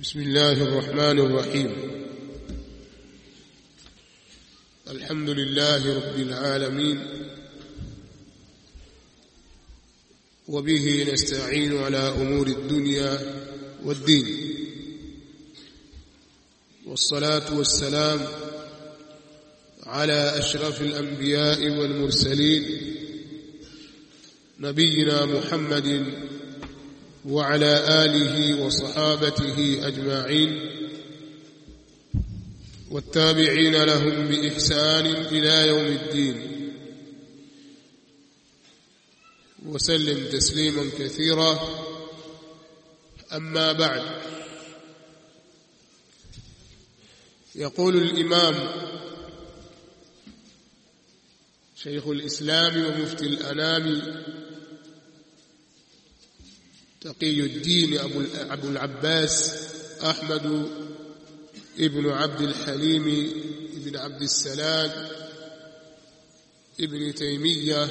بسم الله الرحمن الرحيم. الحمد لله رب العالمين. وبه نستعين على أمور الدنيا والدين. والصلاة والسلام على أشرف الأنبياء والمرسلين نبينا محمد وعلى آله وصحابته أجمعين. والتابعين لهم بإحسان إلى يوم الدين. وسلم تسليما كثيرا. أما بعد. يقول الإمام شيخ الإسلام ومفتي الأنام تقي الدين أبو, العباس أحمد ابن عبد الحليم ابن عبد السلام ابن تيمية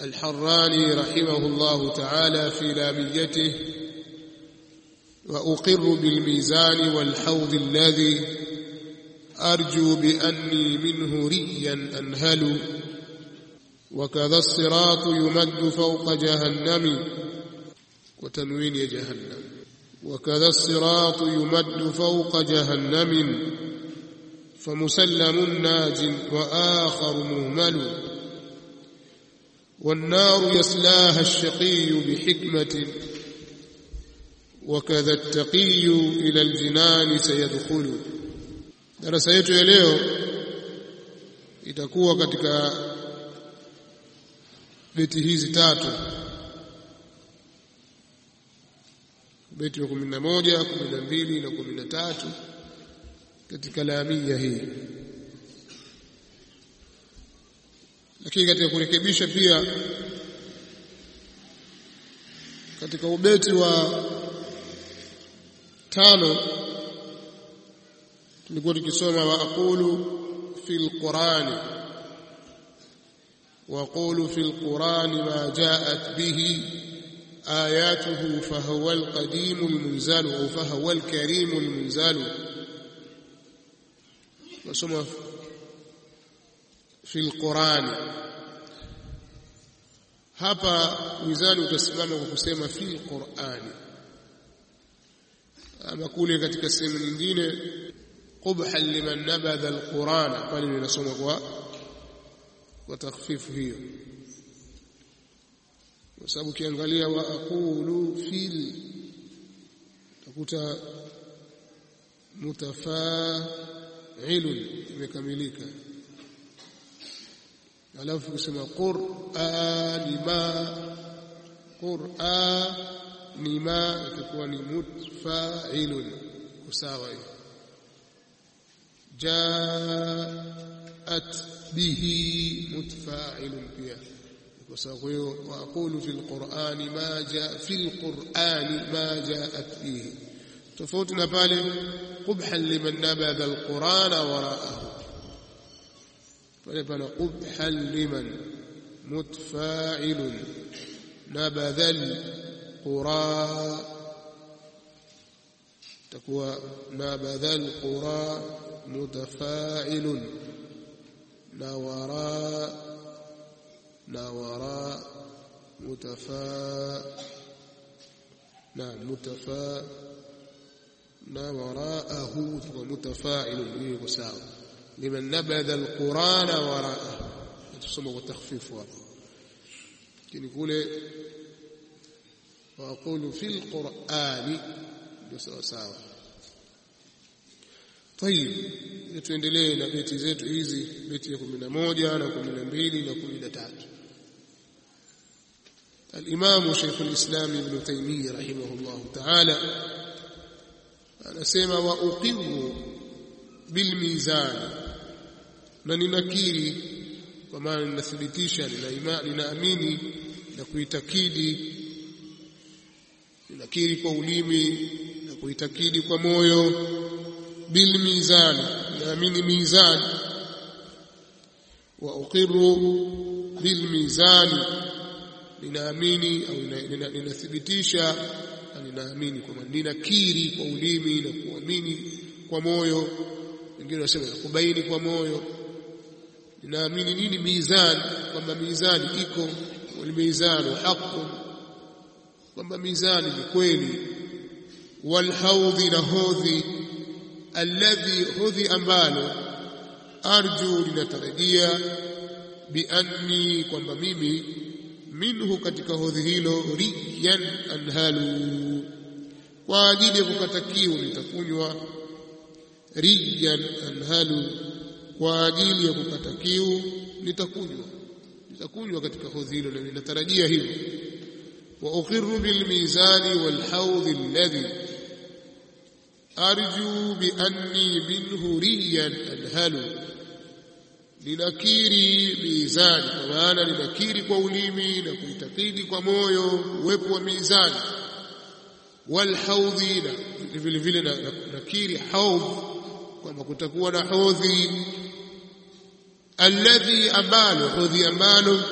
الحراني رحمه الله تعالى في لاميته وأقر بالميزان والحوض الذي أرجو بأني منه ريا أنهل وكذا الصراط يمد فوق جهنم. وتنوين جهنم. وكذا الصراط يمد فوق جهنم فمسلم ناج وآخر مهمل. والنار يسلاها الشقي بحكمة. وكذا التقي إلى الجنان سيدخل. Darasa yetu ya leo itakuwa katika beti beti ya 11 12 na 13 katika laamia hii. Lakini katika kurekebisha pia katika ubeti wa tano tulikuwa tukisoma wa aqulu fil qurani aqulu fil qurani ma jaat bihi آياته فهو القديم المنزل فهو الكريم المنزل. وسمى في القرآن. هبا وزال تسمى وقسم في القرآن. أما كل يكتك من دين قبحا لمن نبذ القرآن. قال لنا سمى وتخفيف فيه kwa sababu ukiangalia wa aqulu fil utakuta mutafa'ilun imekamilika. Alafu kusema qur'ani ma itakuwa ni mutfa'ilun kusawa hiyo. Jaat bihi mutfa'ilun pia kwa sababu hiyo waaqulu fil qur'ani ma jaa fil qur'ani ma jaat bihi tofauti na pale qubhan liman nabadha alqur'ana wara'ahu pale pana qubhan liman mutfa'ilun nabadha alqura takuwa nabadha alqura mutafa'ilun na wara لا وراء متفاء لا نعم، متفاء لا وراءه هو متفاعل به مساوي لمن نبذ القرآن وراءه. تصمم وتخفيف وراءه. يقول وأقول في القرآن qur'ani ndio طيب tuendelee na beti zetu hizi beti ya 11 na 12 na 13 الإمام شيخ الإسلام ابن تيمية رحمه الله تعالى anasema wa uqiru bil mizan na ninakiri kwa maana ninathibitisha ninaamini na kuitakidi ninakiri kwa ulimi na kuitakidi kwa moyo bil mizan naamini mizan wa uqiru bil mizan ninaamini au ninathibitisha na ninaamini kwamba ninakiri kwa ulimi na kuamini kwa moyo. Wengine wanasema kubaini kwa moyo. Ninaamini nini mizani? Kwamba mizani iko walmizanu haqqun. Kwamba mizani ni kweli. Walhaudhi na hodhi. Alladhi hodhi ambalo arju linatarajia bianni kwamba mimi minhu katika hodhi hilo riyan anhalu kwa ajili ya kukata kiu nitakunywa riyan anhalu kwa ajili ya kukata kiu nitakunywa nitakunywa katika hodhi hilo na ninatarajia hivyo wa uqirru bil mizani wal hawd alladhi arju bi anni minhu riyan anhalu ninakiri mizani kwa maana linakiri kwa ulimi na kuitakidi kwa moyo uwepo wa mizani. Walhaudhi, na vile vile nakiri haudh kwamba kutakuwa na hodhi alladhi ambalo hodhi ambalo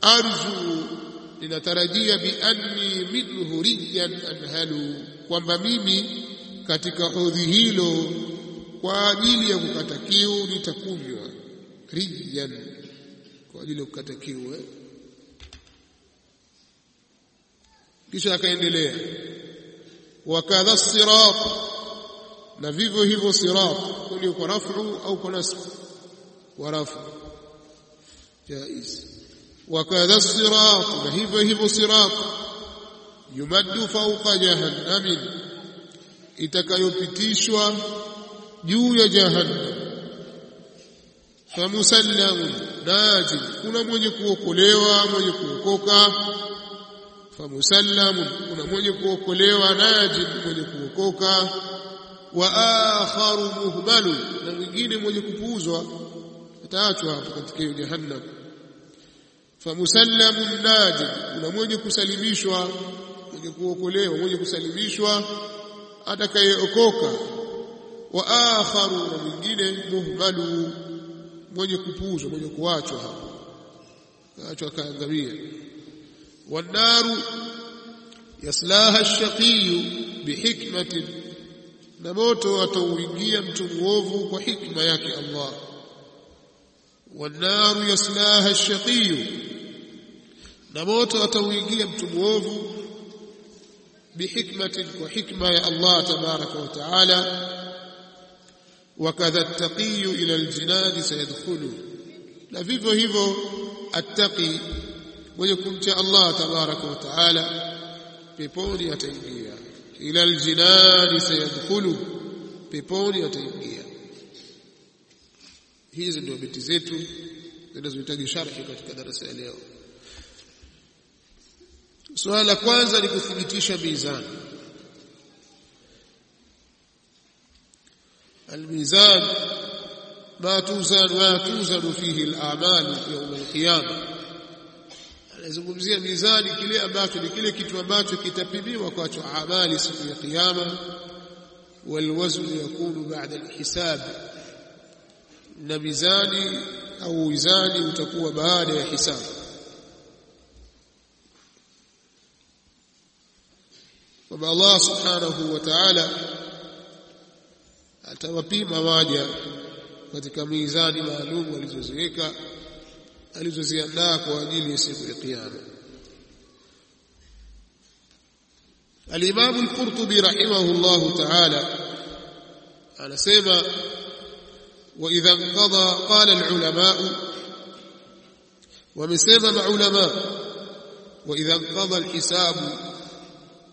arju linatarajia bianni minhu riyan anhalu kwamba mimi katika hodhi hilo kwa ajili ya kukata kiu nitakunywa rijan kwa ajili ya kukata kiu eh? kisha akaendelea. Wakadha sirat. Na vivyo hivyo sirat. Kuni kwa rafu au kwa nasb. Kwa rafu. Jaiz. Wakadha sirat. Na hivyo hivyo sirat. Yumaddu fawqa jahannamin itakayopitishwa juu ya jahannam famusallamun najin kuna mwenye kuokolewa mwenye kuokoka. Famusallamun kuna mwenye kuokolewa najin mwenye kuokoka. Wa akharu muhbalu na mwingine mwenye kupuuzwa. Ataachwa hapo katika hiyo jahannam. Famusallamun najin kuna mwenye kusalimishwa mwenye kuokolewa mwenye kusalimishwa. Atakayeokoka wa akharu na mwingine muhmalu mwenye kupuuzwa mwenye kuachwa hapo. Kaachwa kaangamia wanaru yaslaha ash-shaqiy bihikmatin na moto atauingia mtu mwovu kwa hikma yake Allah. Wanaru yaslaha ash-shaqiy na moto atauingia mtu muovu bihikmatin kwa hikma ya Allah tabaraka wa taala wakadha attaqiyu ila aljinani sayadkhulu. Na vivyo hivyo attaqi mwenye kumcha Allah tabaraka wa taala peponi ataingia. Ila aljinani sayadkhulu peponi ataingia. Hizi ndio beti zetu zinazohitaji sharhi katika darasa ya leo. Suala la kwanza ni kuthibitisha mizani الميزان ما توزن ما توزن فيه الأعمال يوم القيامة anazungumzia mizani kile ambacho ni kile kitu ambacho kitapimiwa kwacho amali siku ya kiyama walwazn yakunu baada alhisab na mizani au wizani utakuwa baada ya hisabu kwamba Allah subhanahu wa ta'ala atawapima waja katika mizani maalum alizoziweka alizoziandaa kwa ajili ya siku ya kiyama الإمام القرطبي رحمه الله تعالى أنا سيما وإذا انقضى قال العلماء ومن سيما علماء وإذا انقضى الحساب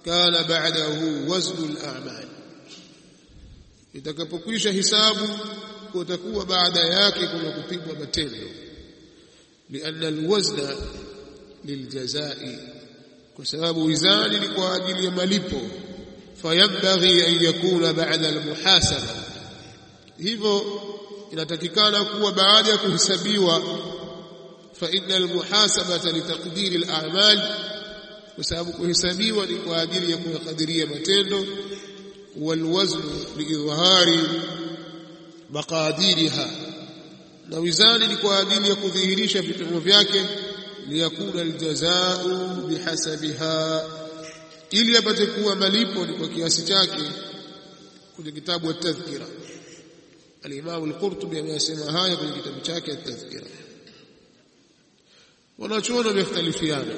كان بعده وزن الأعمال itakapokwisha hisabu kutakuwa baada yake kuna kupigwa matendo. Lianna alwazna liljazai kwa sababu wizani ni kwa ajili ya malipo. Fayambaghi an yakuna ba'da almuhasaba. Hivyo inatakikana kuwa baada ya kuhesabiwa fa inna almuhasabata litaqdiri alamal kwa sababu kuhesabiwa ni kwa ajili ya kuyakadiria matendo والوزن لإظهار مقاديرها na wizani ni kwa ajili ya kudhihirisha vipimo vyake liyakuna aljazau bihasabiha ili apate kuwa malipo ni kwa kiasi chake kwenye kitabu at-tadhkira al-Imam al-Qurtubi amesema haya kwenye kitabu chake at-tadhkira wanachuona wamekhtalifiana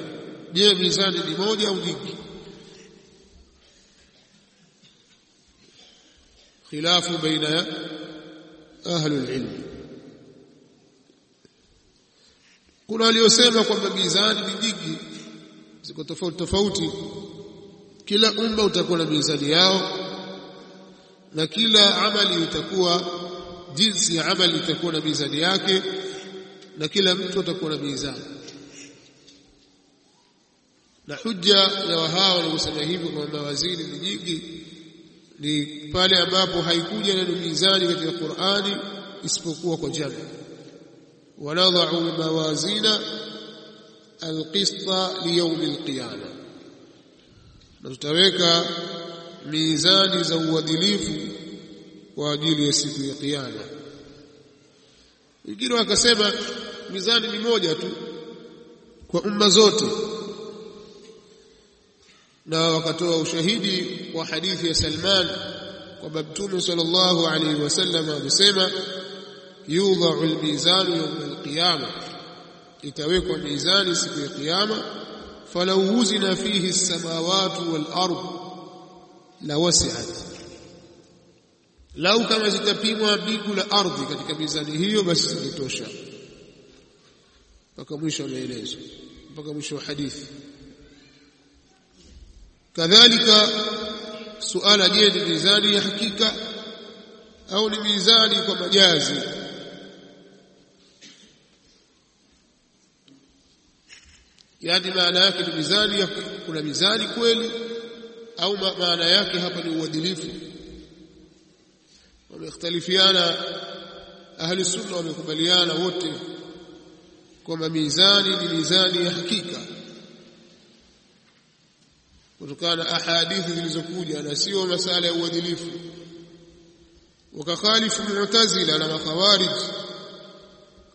je mizani ni moja au nyingi khilafu بين اهل العلم. Kuna waliosema kwamba mizani ni nyingi ziko tofauti tofauti. Kila umma utakuwa na mizani yao na kila amali itakuwa jinsi ya amali itakuwa na mizani yake na kila mtu atakuwa na mizani. Na hujja ya wahao waliosema hivyo kwamba waziri ni nyingi ni pale ambapo haikuja neno mizani katika Qur'ani isipokuwa kwa jamu wanadha'u mawazina alqista liyawm alqiyama na tutaweka mizani za uadilifu kwa ajili ya siku ya kiyama. Wengine wakasema mizani ni moja tu kwa umma zote na wakatoa ushahidi wa hadithi ya Salman kwamba Mtume sallallahu alaihi wasallam alisema yudha'u al-mizanu yawm al-qiyama itawekwa mizani siku ya kiyama falau wuzina fihi as-samawati wal-ard la wasi'at lau kama zitapimwa mbingu la ardhi katika mizani hiyo basi zingetosha mpaka mwisho wa maelezo mpaka mwisho wa hadithi kadhalika suala je ni mizani ya hakika au ni mizani kwa majazi? Yani maana yake ni mizani ya kuna mizani kweli au maana yake hapa ni uadilifu? Wamekhtalifiana ahli sunna wamekubaliana wote kwamba mizani ni mizani ya hakika kutokana na ahadithi zilizokuja na sio masala ya uadilifu. Wakakhalifu mu'tazila na makhawarij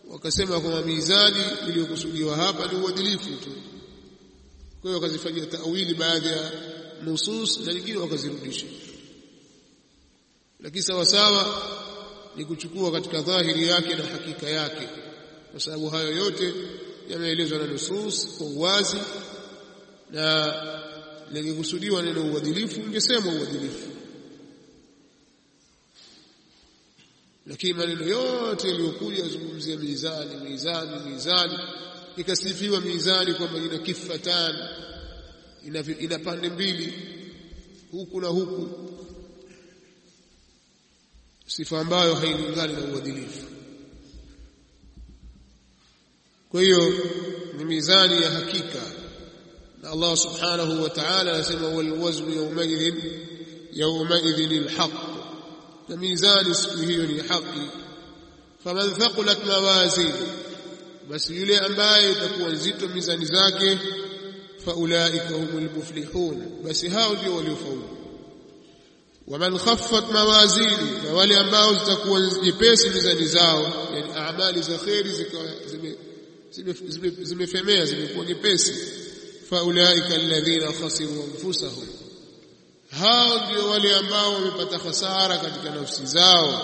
wakasema kwamba mizani iliyokusudiwa hapa ni uadilifu tu. Kwa hiyo wakazifanyia tawili baadhi ya nusus na nyingine wakazirudisha. Lakini sawa sawa ni kuchukua katika dhahiri yake na hakika yake. Kwa sababu hayo yote yameelezwa na nusus kwa uwazi na lingekusudiwa neno uadilifu ungesema uadilifu. Lakini maneno yote yaliyokuja yazungumzia mizani mizani mizani ikasifiwa mizani kwamba ina kifatan ina, ina pande mbili huku na huku. Sifa ambayo hailingani na uadilifu. Kwa hiyo ni mizani ya hakika الله سبحانه وتعالى يسمى والوزن يومئذ يومئذ الحق. كميزان اسمه حق فمن ثقلت موازينه بس يلي أمباي تكون زيت ميزان زاكي فأولئك هم المفلحون. بس هاودي وليفون ومن خفت موازينه فولي أمباي تكون يبيس ميزان زاو يعني أعمال زخير زمي زمي زمي زمي فمي زمي يكون faulaika alladhina khasiru anfusahum hao ndio wale ambao wamepata hasara katika nafsi zao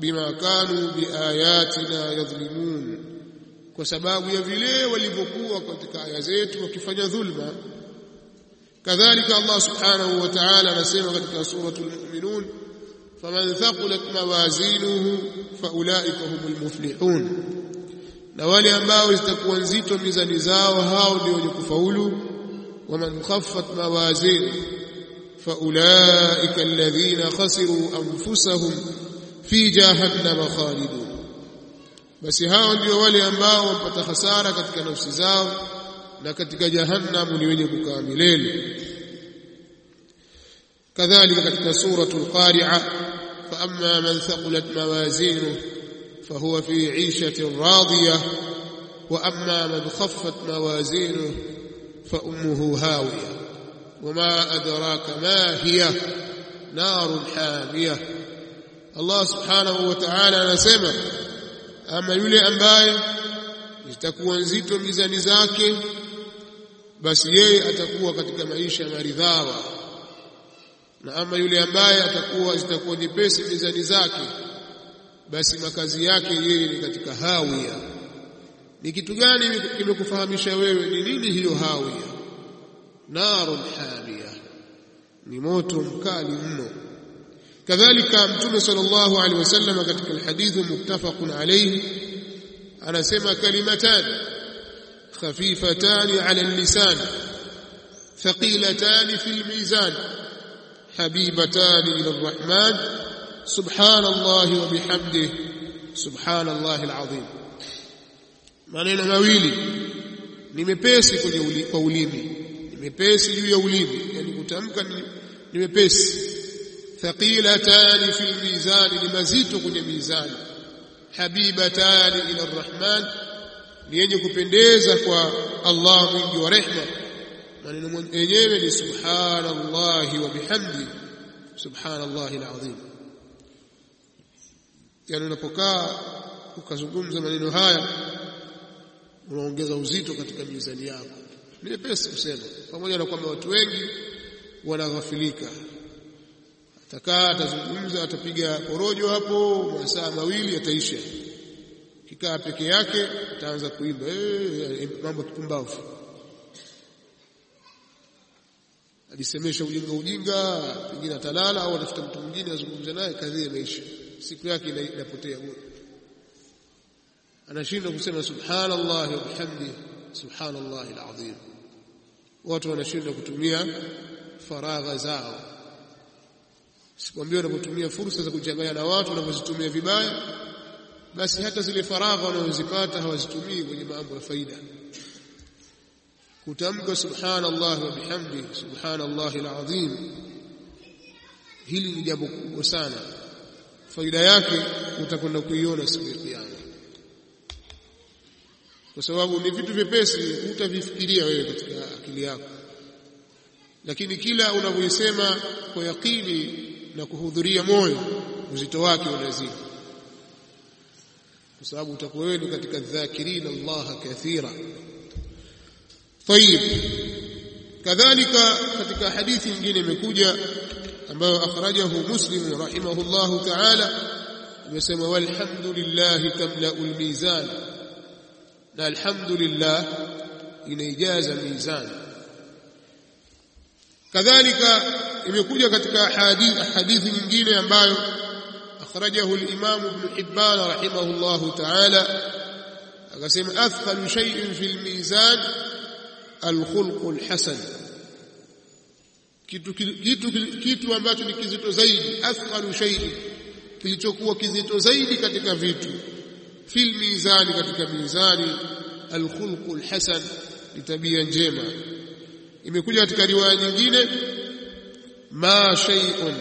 bima kanu biayatina yadhlimun kwa sababu ya vile walivyokuwa katika aya zetu wakifanya dhulma kadhalika Allah subhanahu wa ta'ala anasema katika suratul mu'minun faman thaqulat mawazinuhu faulaika humul muflihun na wale ambao zitakuwa nzito mizani zao hao ndio wenye kufaulu waman khaffat mawazin faulaika alladhina khasiru anfusahum fi jahannam khalidun basi hao ndio wale ambao wamepata hasara katika nafsi zao na katika jahannam ni wenye kukaa milele kadhalika katika suratul qari'a fa amma man thaqulat mawazinuhu فهو في عيشة راضية وأما من خفت موازينه فأمه هاوية. وما أدراك ما هي؟ نار حامية. الله سبحانه وتعالى نسمع أما يلي أنباي يتكوى نزيت ميزان زاكي بس يي أتكوى قد كما إيش مريضاوة أما يلي أنباي أتكوى إذا تكوى نبس ميزان زاكي basi makazi yake yeye ni katika hawia. Ni kitu gani kimekufahamisha wewe ni nini hiyo hawia? Narun hamia. Ni moto mkali mno. Kadhalika mtume sallallahu alaihi wasallam katika alhadithu muttafaqun alayhi anasema kalimatan khafifatan ala lisan thaqilatan fi lmizan habibatan ila arrahman subhanallah wa subhana subhanallah alazim. Maneno mawili. Ni mepesi kwenye uli, kwa ulimi. Ni mepesi juu ya ulimi. Yani kutamka ni, mepesi. Thaqilatan fi almizan ni mazito kwenye mizani. Habibatan ila arrahman. Ni yenye kupendeza kwa Allah mwingi wa rehma. Maneno yenyewe ni subhanallahi wa bihamdi subhanallahi alazim yani unapokaa ukazungumza maneno haya unaongeza uzito katika mizani yako. Ni pesa kusema. Pamoja na kwamba watu wengi wanaghafilika. Atakaa atazungumza atapiga korojo hapo masaa mawili ataisha kikaa peke yake ataanza kuimba. Eh mambo kipumbavu. Alisemesha ujinga ujinga pengine atalala au atafuta mtu mwingine azungumze naye kadhia imeisha siku yake inapotea bure anashindwa kusema subhanallah wa bihamdi subhanallah alazim. Watu wanashindwa kutumia faragha zao. Sikwambia wanapotumia fursa za kuchanganya na watu wanapozitumia vibaya basi hata zile faragha wanazozipata hawazitumii kwenye mambo ya faida. Kutamka subhanallah wa bihamdi subhanallah alazim hili ni jambo kubwa sana faida yake utakwenda kuiona siku ya kiyama, kwa sababu ni vitu vyepesi utavifikiria wewe katika akili yako, lakini kila unavyoisema kwa yakini na kuhudhuria moyo, uzito wake unazidi, kwa sababu utakuwa wewe katika dhakirina Allah kathira. Tayib, kadhalika katika hadithi nyingine imekuja ambayo akhrajahu muslim rahimahullah ta'ala amesema walhamdulillah tamla'ul mizan na alhamdulillah inaijaza mizan kadhalika imekuja katika hadithi nyingine ambayo akhrajahu al-imam ibn hibban rahimahullah ta'ala akasema athqalu shay'in fil mizan al-khulq al-hasan kitu kitu kitu ambacho ni kizito zaidi athqalu shay'in kilichokuwa kizito zaidi katika vitu. Fil mizani katika mizani alkhulqu alhasan ni tabia njema. Imekuja katika riwaya nyingine ma shay'un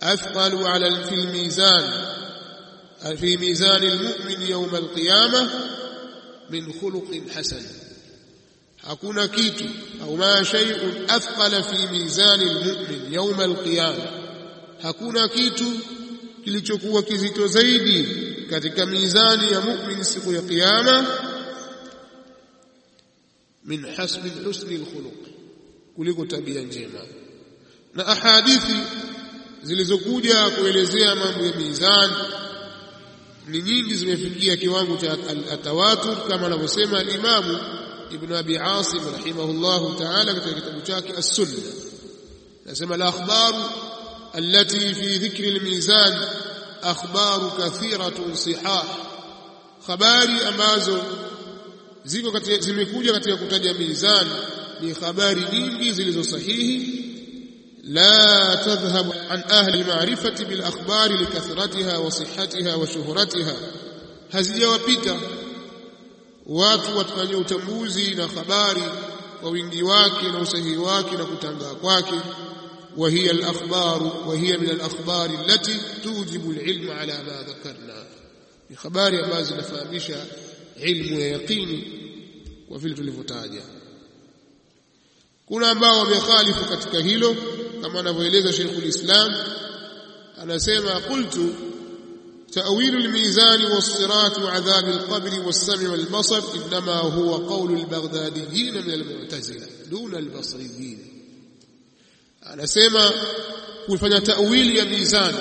athqalu ala fil mizan fi mizani almu'min yawm al-qiyamah min khuluqin hasan hakuna kitu au ma shay'un athqala fi mizani al-mu'min yawm al-qiyamah hakuna kitu kilichokuwa kizito zaidi katika mizani ya mu'min siku ya kiyama min hasbi husni alkhuluq kuliko tabia njema. Na ahadithi zilizokuja kuelezea mambo ya mizani ni nyingi zimefikia kiwango cha atawatur kama anavyosema al-Imamu ابن ابي عاصم رحمه الله تعالى في كتاب شاك السنة نسمى الاخبار التي في ذكر الميزان أخبار كثيره صحاح خباري امازو زيكو زيكوجا كتير كتير ميزان لخباري نينجي زيكو صحيح لا تذهب عن أهل المعرفه بالاخبار لكثرتها وصحتها وشهرتها هزيا وبيكا watu watafanye utambuzi na habari kwa wingi wake na usahihi wake na kutangaa kwake وهي الأخبار وهي من الأخبار التي توجب العلم على ما ذكرنا بخبار ambazo zinafahamisha ilmu ya yaqini kwa vile tulivyotaja kuna ambao wamekhalifu katika hilo kama anavyoeleza Sheikhul Islam anasema qultu تأويل الميزان والصراط وعذاب القبر والسمع والبصر إنما هو قول البغداديين من المعتزلة دون البصريين. على سيما قل كن تأويل يا ميزان.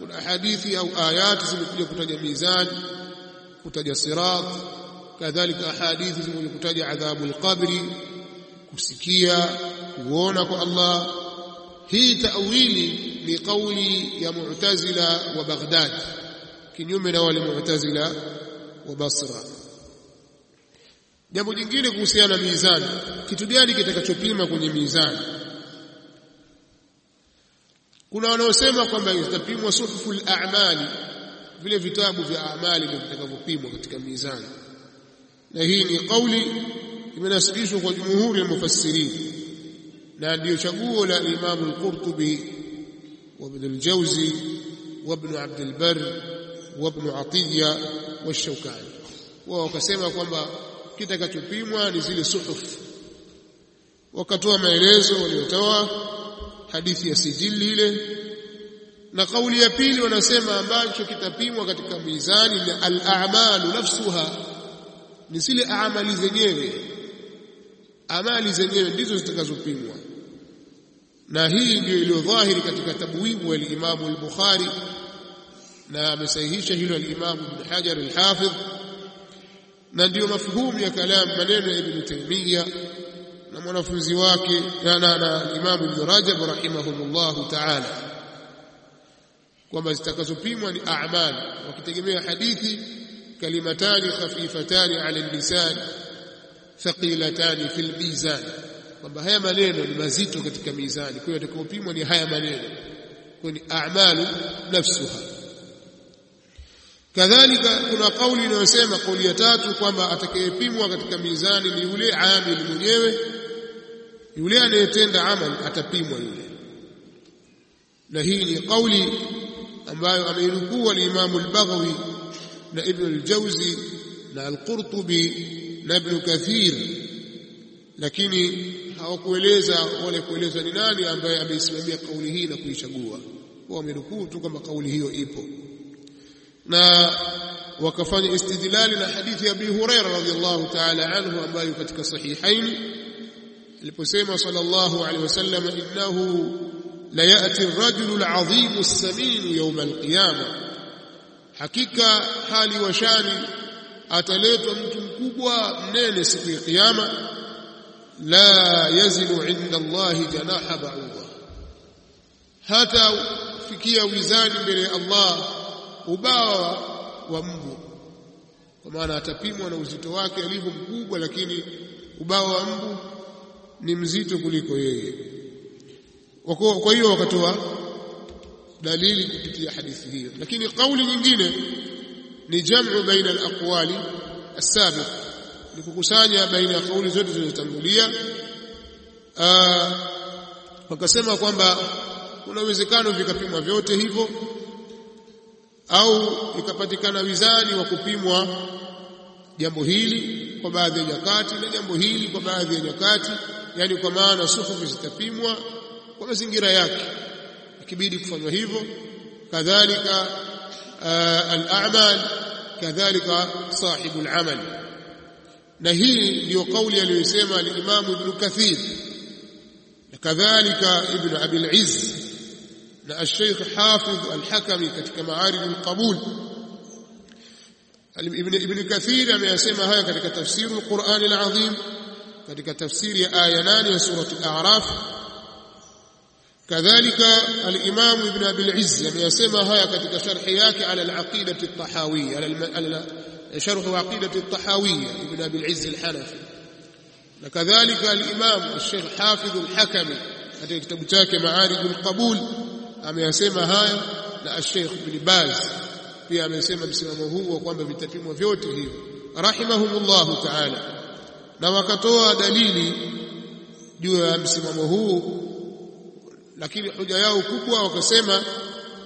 قل أحاديث أو آيات سمكني كن يا ميزان كن يا صراط كذلك أحاديث سمكني كن عذاب القبر كسكية وونك الله. Hii tawili ni kauli ya mu'tazila wa Baghdad kinyume na wale mu'tazila wa Basra. Jambo jingine kuhusiana na mizani kitu gani kitakachopima kwenye mizani? Kuna wanaosema kwamba itapimwa suhuful a'mali vile vitabu vya amali ndio vitakavyopimwa katika mizani. Na hii ni kauli imenasibishwa kwa jumhuri ya mufassirin na ndiyo chaguo la Imam al-Qurtubi wa Ibn al-Jawzi wa Ibn Abd al-Barr wa Ibn Atiyya wa Shawkani. Wao wakasema kwamba kitakachopimwa ni zile suhuf. Wakatoa maelezo waliotoa hadithi ya sijili ile na kauli ya pili wanasema ambacho kitapimwa katika mizani na al-a'malu nafsuha ni zile amali zenyewe. Amali zenyewe ndizo zitakazopimwa na hii ndio iliyo dhahiri katika tabwibu ya Imam al-Bukhari na amesahihisha hilo al-Imam Ibn Hajar al-Hafidh na ndio mafhumu ya kalam maneno ya Ibn Taymiyyah na mwanafunzi wake na, na, na Imam Ibn Rajab rahimahullah ta'ala kwamba zitakazopimwa ni a'mal wakitegemea hadithi kalimatani khafifatani ala al-lisan thaqilatani fil mizan kwamba haya maneno ni mazito katika mizani. Kwa hiyo atakayopimwa ni haya maneno. Kwa ni a'malu nafsuha. Kadhalika kuna kauli inayosema kauli ya tatu kwamba atakayepimwa katika mizani ni yule amil mwenyewe. Yule anayetenda amal atapimwa yule. Na hii ni kauli ambayo ameinukuu al-Imam al-Baghawi na Ibn al-Jawzi na al-Qurtubi na Ibn Kathir lakini hawakueleza wale kueleza ni nani ambaye ameisimamia kauli hii na kuichagua. Wamenukuu tu kwamba kauli hiyo ipo. Na wakafanya istidlali na hadithi ya Abi Huraira radhiallahu ta'ala anhu ambayo katika sahihain. Aliposema sallallahu alaihi wasallam innahu la ya'ti ar-rajulu al-'azim as-samin hakika hali washani ataletwa mtu mkubwa mnene siku ya kiyama la yazinu inda Allahi janaha ba'udha hata fikia wizani mbele ya Allah ubawa wa mbu kwa maana atapimwa na uzito wake alivyo mkubwa lakini ubawa wa mbu ni mzito kuliko yeye kwa hiyo wakatoa dalili kupitia hadithi hiyo lakini kauli nyingine ni jamu baina al-aqwali as-sabiq ni kukusanya baina ya kauli zote zilizotangulia. Wakasema kwamba kuna uwezekano vikapimwa vyote hivyo au ikapatikana wizani wa kupimwa jambo hili kwa baadhi ya nyakati na jambo hili kwa baadhi ya nyakati yani kwa maana suhufu zitapimwa kwa mazingira yake. Ikibidi kufanywa hivyo kadhalika al-a'mal kadhalika sahibu al-amal na hii ndio kauli aliyosema al-Imam Ibn Kathir na kadhalika Ibn Abi al-Izz na al-Sheikh Hafidh al-Hakami katika Ma'arij al-Qabul Ibn Ibn Kathir ameyasema haya katika tafsiri al-Qur'an al-Azim katika tafsiri ya aya 8 ya surah al-A'raf كذلك الإمام ابن أبي العز يسمى هيا كتك شرحياك على العقيدة الطحاوية على شرح عقيدة الطحاوية ابن أبي العز الحنفي وكذلك الإمام الشيخ حافظ الحكمي katika kitabu chake Maarij al-Qabul ameyasema haya na Sheikh Ibn Baz pia amesema msimamo huu kwamba vitapimwa vyote hivyo rahimahumullah ta'ala na wakatoa dalili juu ya msimamo huu lakini hoja yao kubwa wakasema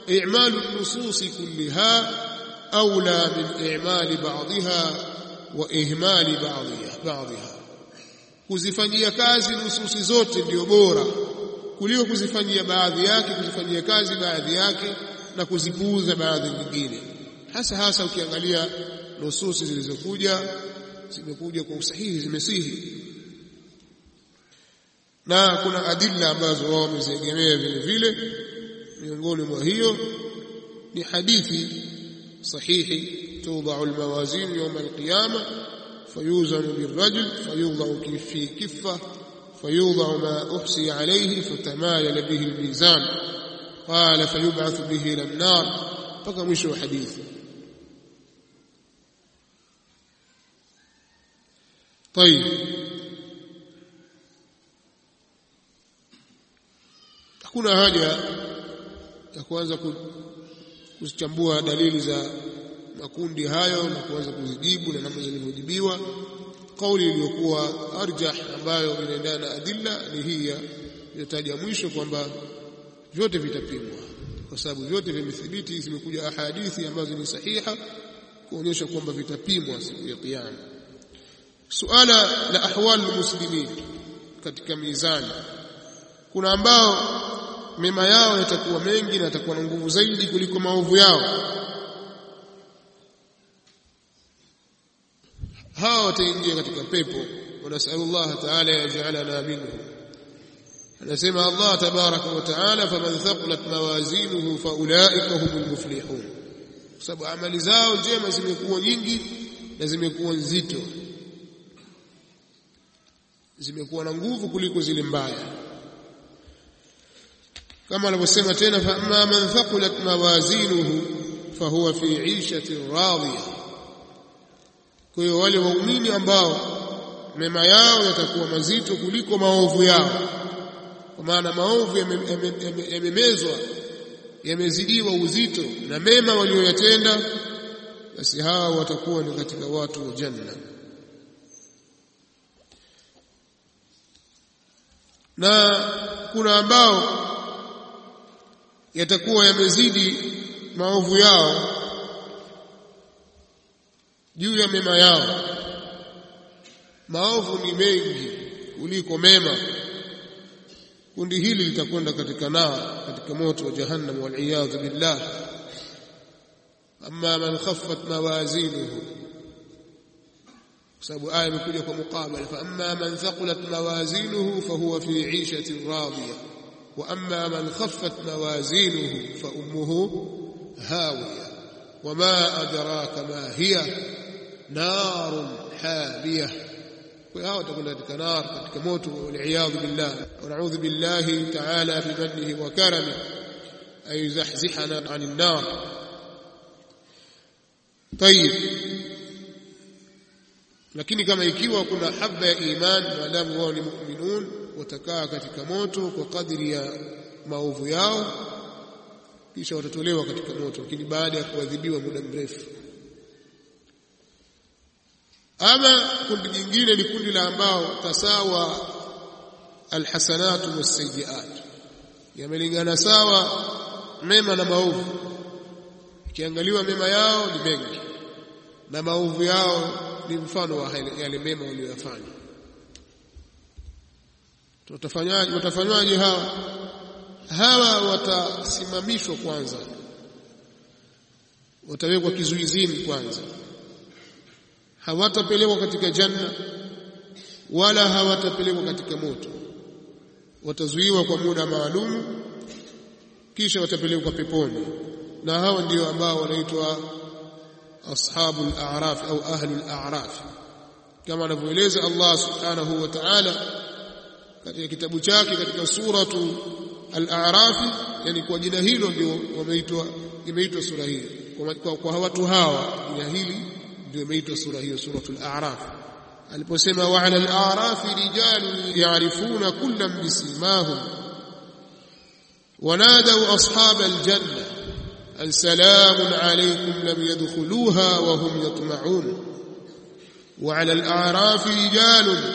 i'malu nususi kulliha aula من i'mali بعضها واهمال بعضها ba'dha kuzifanyia kazi nususi zote ndio bora kuliko kuzifanyia baadhi yake kuzifanyia kazi baadhi yake na kuzipuuza baadhi nyingine. Hasa hasa ukiangalia nususi zilizokuja zimekuja kwa usahihi zimesihi. Na kuna adilla ambazo wao wameziegemea vile vile miongoni mwa hiyo. Ni hadithi sahihi توضع الموازين يوم القيامة فيوزن بالرجل فيوضع في كفة فيوضع ما أحصي عليه فتمايل به الميزان. قال فيبعث به إلى النار. بقى مش حديث. طيب. haja ya kuanza kuzichambua dalili za makundi hayo na kuweza kuzijibu na namna zilivyojibiwa. Kauli iliyokuwa arjah ambayo inaendana na adilla ni hii iliyotaja mwisho kwamba vyote vitapimwa. Kwa sababu vyote vimethibiti zimekuja ahadithi ambazo ni sahiha kuonyesha kwamba vitapimwa siku ya kiyama. Suala la ahwal muslimin katika mizani. Kuna ambao mema yao yatakuwa mengi na yatakuwa na nguvu zaidi kuliko maovu yao. Hawa wataingia katika pepo wanasalullah taala yajalana minhu. Anasema Allah tabaraka wa taala faman thaqulat mawazinuhu faulaika humul muflihun. Kwa sababu amali zao njema zimekuwa nyingi na zimekuwa nzito. Zimekuwa na nguvu kuliko zile mbaya kama alivyosema tena fa amma man thaqulat mawazinuhu fahuwa fi 'ishatin radhiya kwa hiyo wale waumini ambao mema yao yatakuwa mazito kuliko maovu yao kwa maana maovu yamemezwa yamezidiwa uzito na mema walioyatenda basi hawa watakuwa ni katika watu wa janna. Na kuna ambao yatakuwa yamezidi maovu yao juu ya mema yao. Maovu ni mengi kuliko mema. Kundi hili litakwenda katika nar katika moto wa jahannam waliyadhu billah. Amma man khaffat mawazinuhu kwa sababu aya imekuja kwa mukabala fa amma man thaqulat mawazinuhu fahuwa fi 'ishatin radiyah man khaffat mawazinuhu fa ummuhu hawiyah وما أدراك ما هي؟ نار حامية. وهذا تقول لك نار كموت والعياذ بالله. ونعوذ بالله تعالى بمنه وكرمه. أن يزحزحنا عن النار. طيب. lakini kama ikiwa kuna haba ya imani maadamu wao watakaa katika moto kwa kadri ya maovu yao kisha watatolewa katika moto lakini baada ya kuadhibiwa muda mrefu. Ama kundi jingine ni kundi la ambao tasawa alhasanatu wasayiat yamelingana sawa mema na maovu. Ikiangaliwa mema yao ni mengi na maovu yao ni mfano wa yale mema waliyofanya tutafanyaje watafanywaje hawa? Hawa watasimamishwa kwanza. Watawekwa kizuizini kwanza. Hawatapelekwa katika janna wala hawatapelekwa katika moto. Watazuiwa kwa muda maalum kisha watapelekwa peponi. Na hawa ndio ambao wanaitwa ashabul a'raf au ahlul a'raf. Kama anavyoeleza Allah subhanahu wa ta'ala katika kitabu chake katika suratu al-a'raf yani kwa jina hilo ndio wameitwa imeitwa sura hii kwa, kwa, watu hawa jina hili ndio imeitwa sura hiyo suratul a'raf aliposema wa 'ala al-a'raf rijalun ya'rifuna kullam bisimahum ونادوا أصحاب الجنة أن سلام عليكم لم يدخلوها وهم يطمعون وعلى الأعراف رجال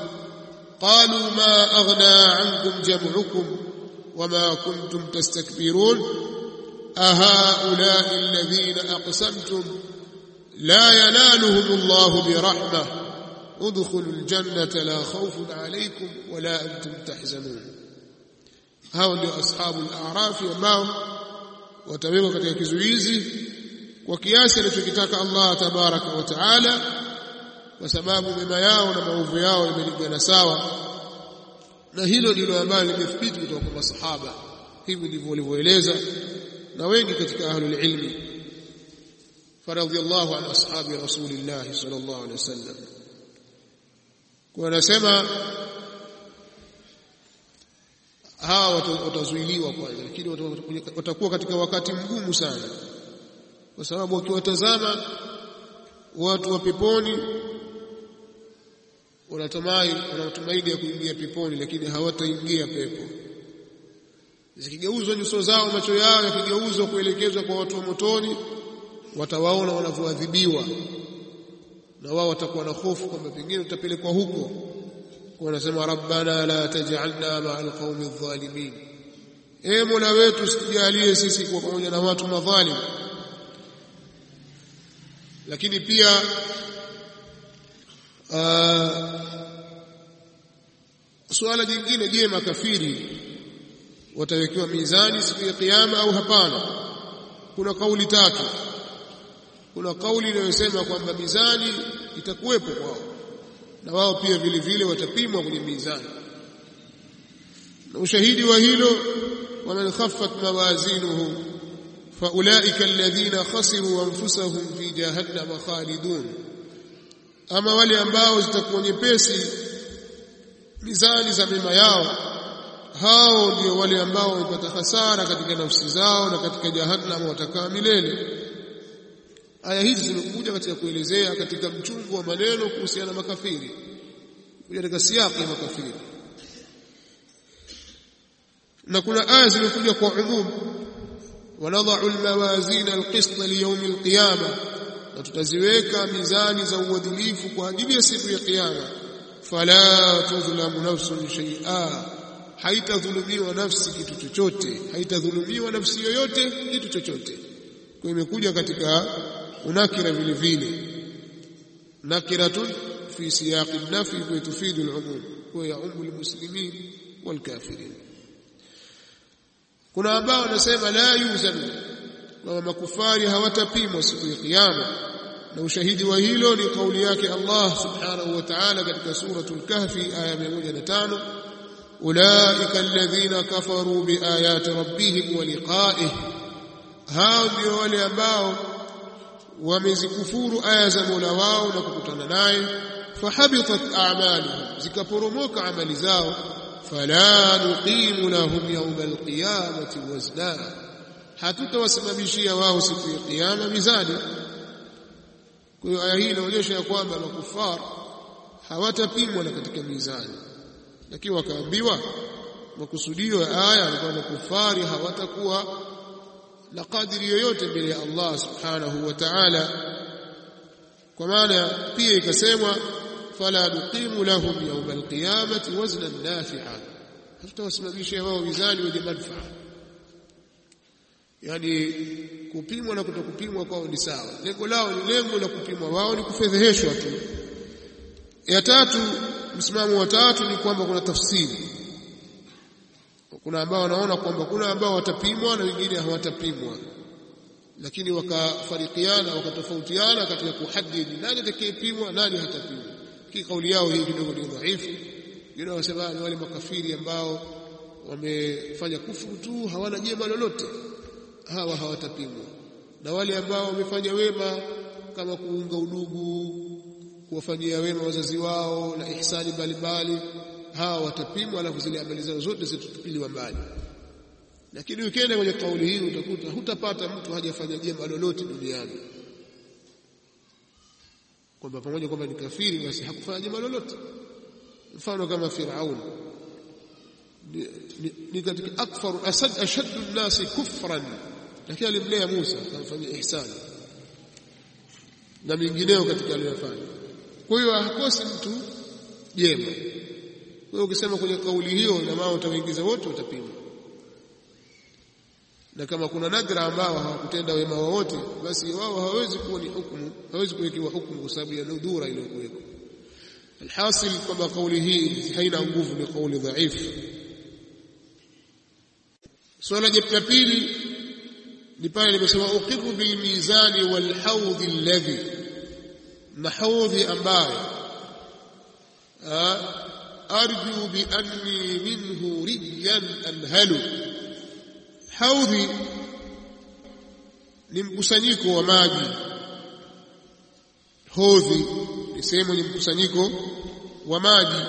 قالوا ما أغنى عنكم جمعكم وما كنتم تستكبرون أهؤلاء الذين أقسمتم لا ينالهم الله برحمة ادخلوا الجنة لا خوف عليكم ولا أنتم تحزنون. هؤلاء أصحاب الأعراف ambao watawekwa katika Allah tabaraka wa taala kwa sababu mema yao na maovu yao yamelingana sawa. Na hilo ndilo ambalo limethibiti kutoka kwa masahaba. Hivi ndivyo walivyoeleza na wengi katika ahlul ilmi. Faradhiyallahu an ashabi rasulillah sallallahu alaihi wasallam kwa anasema hawa watazuiliwa kwanza lakini watakuwa katika wakati mgumu sana. Kwa sababu wakiwatazama watu wa peponi wanatamai wanatumaini ya kuingia peponi lakini hawataingia pepo. Zikigeuzwa nyuso zao macho yao yakigeuzwa kuelekezwa kwa watu wa motoni watawaona wanavyoadhibiwa. Na wao watakuwa na hofu kwamba pengine utapelekwa huko. Wanasema rabbana la taj'alna ma'al qaumi adh-dhalimin. E mola wetu usijalie sisi kwa pamoja na watu madhalim. Lakini pia suala jingine je makafiri watawekewa mizani siku ya kiyama au hapana? Kuna kauli tatu. Kuna kauli inayosema kwamba mizani itakuwepo kwao na wao pia vile vile watapimwa kwenye mizani. Na ushahidi wa hilo waman khaffat mawazinuhu faulaika alladhina khasiru anfusahum fi jahannama khalidun ama wale ambao zitakuwa nyepesi mizani za mema yao hao ndio wale ambao wamepata hasara katika nafsi zao na katika jahannam watakaa milele. Aya hizi zimekuja katika kuelezea katika mchungu wa maneno kuhusiana na makafiri kuja katika siaki ya makafiri. Na kuna aya zimekuja kwa umum wanadha'u almawazin alqist liyawm alqiyama na tutaziweka mizani za uadilifu kwa ajili ya siku ya kiyama. Fala tudhlamu nafsun shay'a haitadhulumiwa nafsi kitu chochote haitadhulumiwa nafsi yoyote kitu chochote. Kwa imekuja katika unakira vile vile. Nakiratun fi siyaqi nafi kwa tufidu al-umum kwa yaumu al-muslimin wal-kafirin kuna ambao wanasema la yuzanu kwamba makufari hawatapimwa siku ya kiyama na ushahidi wa hilo ni kauli yake Allah subhanahu wa ta'ala katika suratul kahfi aya 105 ulaika alladhina kafaru biayati rabbihim wa liqa'ihi hao ndio wale ambao wamezikufuru aya za Mola wao na kukutana naye fahabitat a'maluhum zikaporomoka amali zao fala nuqimu lahum yawma alqiyamati wazna hatutawasimamishia wao siku ya kiyama mizani. Kwa hiyo aya hii inaonyesha ya kwamba makufar hawatapimwa na katika mizani. Lakini wakaambiwa makusudio ya aya ni kwamba kufari hawatakuwa na kadiri yoyote mbele ya Allah subhanahu wa ta'ala. Kwa maana pia ikasemwa fala nuqimu lahum yawma alqiyamati waznan nafi'a. Hatutawasimamishia wao mizani wenye manufaa yani kupimwa na kutokupimwa kwao ni sawa. Lengo lao ni lengo la kupimwa. Wao ni kufedheheshwa tu. Ya tatu msimamo wa tatu ni kwamba kuna tafsiri. Kuna ambao wanaona kwamba kuna ambao watapimwa na wengine hawatapimwa. Lakini wakafarikiana wakatofautiana katika kuhadidi nani atakayepimwa nani hatapimwa. Hii kauli yao hii kidogo ni dhaifu. Wengine wanasema ni wale makafiri ambao wamefanya kufuru tu hawana jema lolote hawa hawatapimwa. Na wale ambao wamefanya wema kama kuunga udugu kuwafanyia wema wazazi wao na ihsani mbalimbali hawa watapimwa alafu zile amali zao zote zitatupiliwa mbali. Lakini ukienda kwenye kauli hii utakuta hutapata mtu hajafanya jema lolote duniani. Kwamba pamoja kwamba ni kafiri basi hakufanya jema lolote. Mfano kama Firaun. Ni, ni, ni katika akfaru asad ashaddu nnasi kufran lakini alimlea Musa akamfanyia ihsani. Na mingineo katika aliyofanya. Kwa hiyo hakosi mtu jema. Kwa hiyo ukisema kwenye kauli hiyo na maana utawaingiza wote utapima. Na kama kuna nadra ambao hawakutenda wema wowote basi wao hawawezi kuwa ni hukumu hawezi kuwekewa hukumu kwa sababu ya nudhura iliyokuweko alhasil kwamba kauli hii haina nguvu ni kauli dhaifu. Swala la pili ni pale limesema uqiru bilmizani walhaudhi alladhi na haudhi ambayo arju bianni minhu riyan anhalu. Haudhi ni mkusanyiko wa maji. Hodhi ni sehemu yenye mkusanyiko wa maji.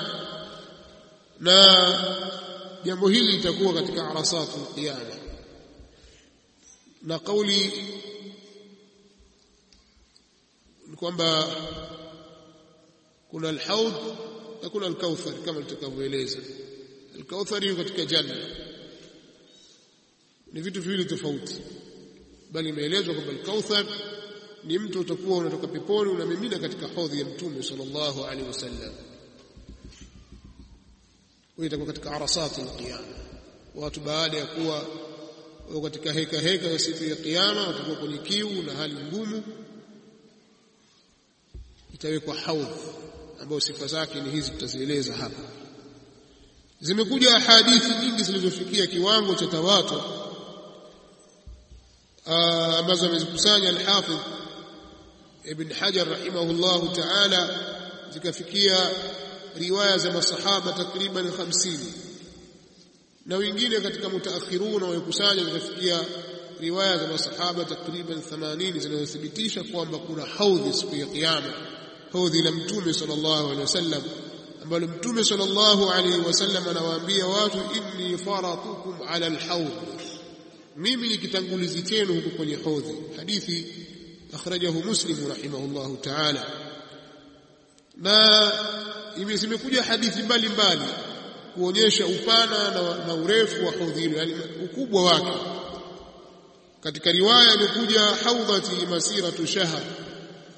Na jambo hili litakuwa katika arasatu qiyama na kauli ni kwamba kuna alhaud na kuna alkauthar kama tutakavyoeleza alkauthar yuko katika janna. Ni vitu viwili tofauti. Bali imeelezwa kwamba alkauthar ni mtu utakuwa unatoka peponi unamimina katika hodhi ya mtume sallallahu alaihi wasallam. Huyo itakuwa katika arasati alqiyama watu baada ya kuwa katika heka heka ya siku ya kiyama watakuwa kwenye kiu na hali ngumu. Itawekwa haudh ambayo sifa zake ni hizi tutazieleza hapa. Zimekuja hadithi nyingi zilizofikia kiwango cha tawatur ambazo amezikusanya al-Hafidh Ibn Hajar rahimahullahu ta'ala zikafikia riwaya za masahaba takriban 50 na wengine katika mutaakhiruna wamekusanya zikafikia riwaya za masahaba takriban 80 zinazothibitisha kwamba kuna haudhi siku ya kiyama. Haudhi la mtume sallallahu alaihi wasallam ambalo mtume sallallahu alaihi wasallam anawaambia watu inni faratukum ala al-haudh mimi ni kitangulizi chenu huko kwenye haudhi. hadithi akhrajahu muslim rahimahullahu ta'ala. Na zimekuja hadithi mbalimbali kuonyesha upana na, na urefu wa haudhi hilo yani ukubwa wake. Katika riwaya imekuja haudhati masiratu shahr.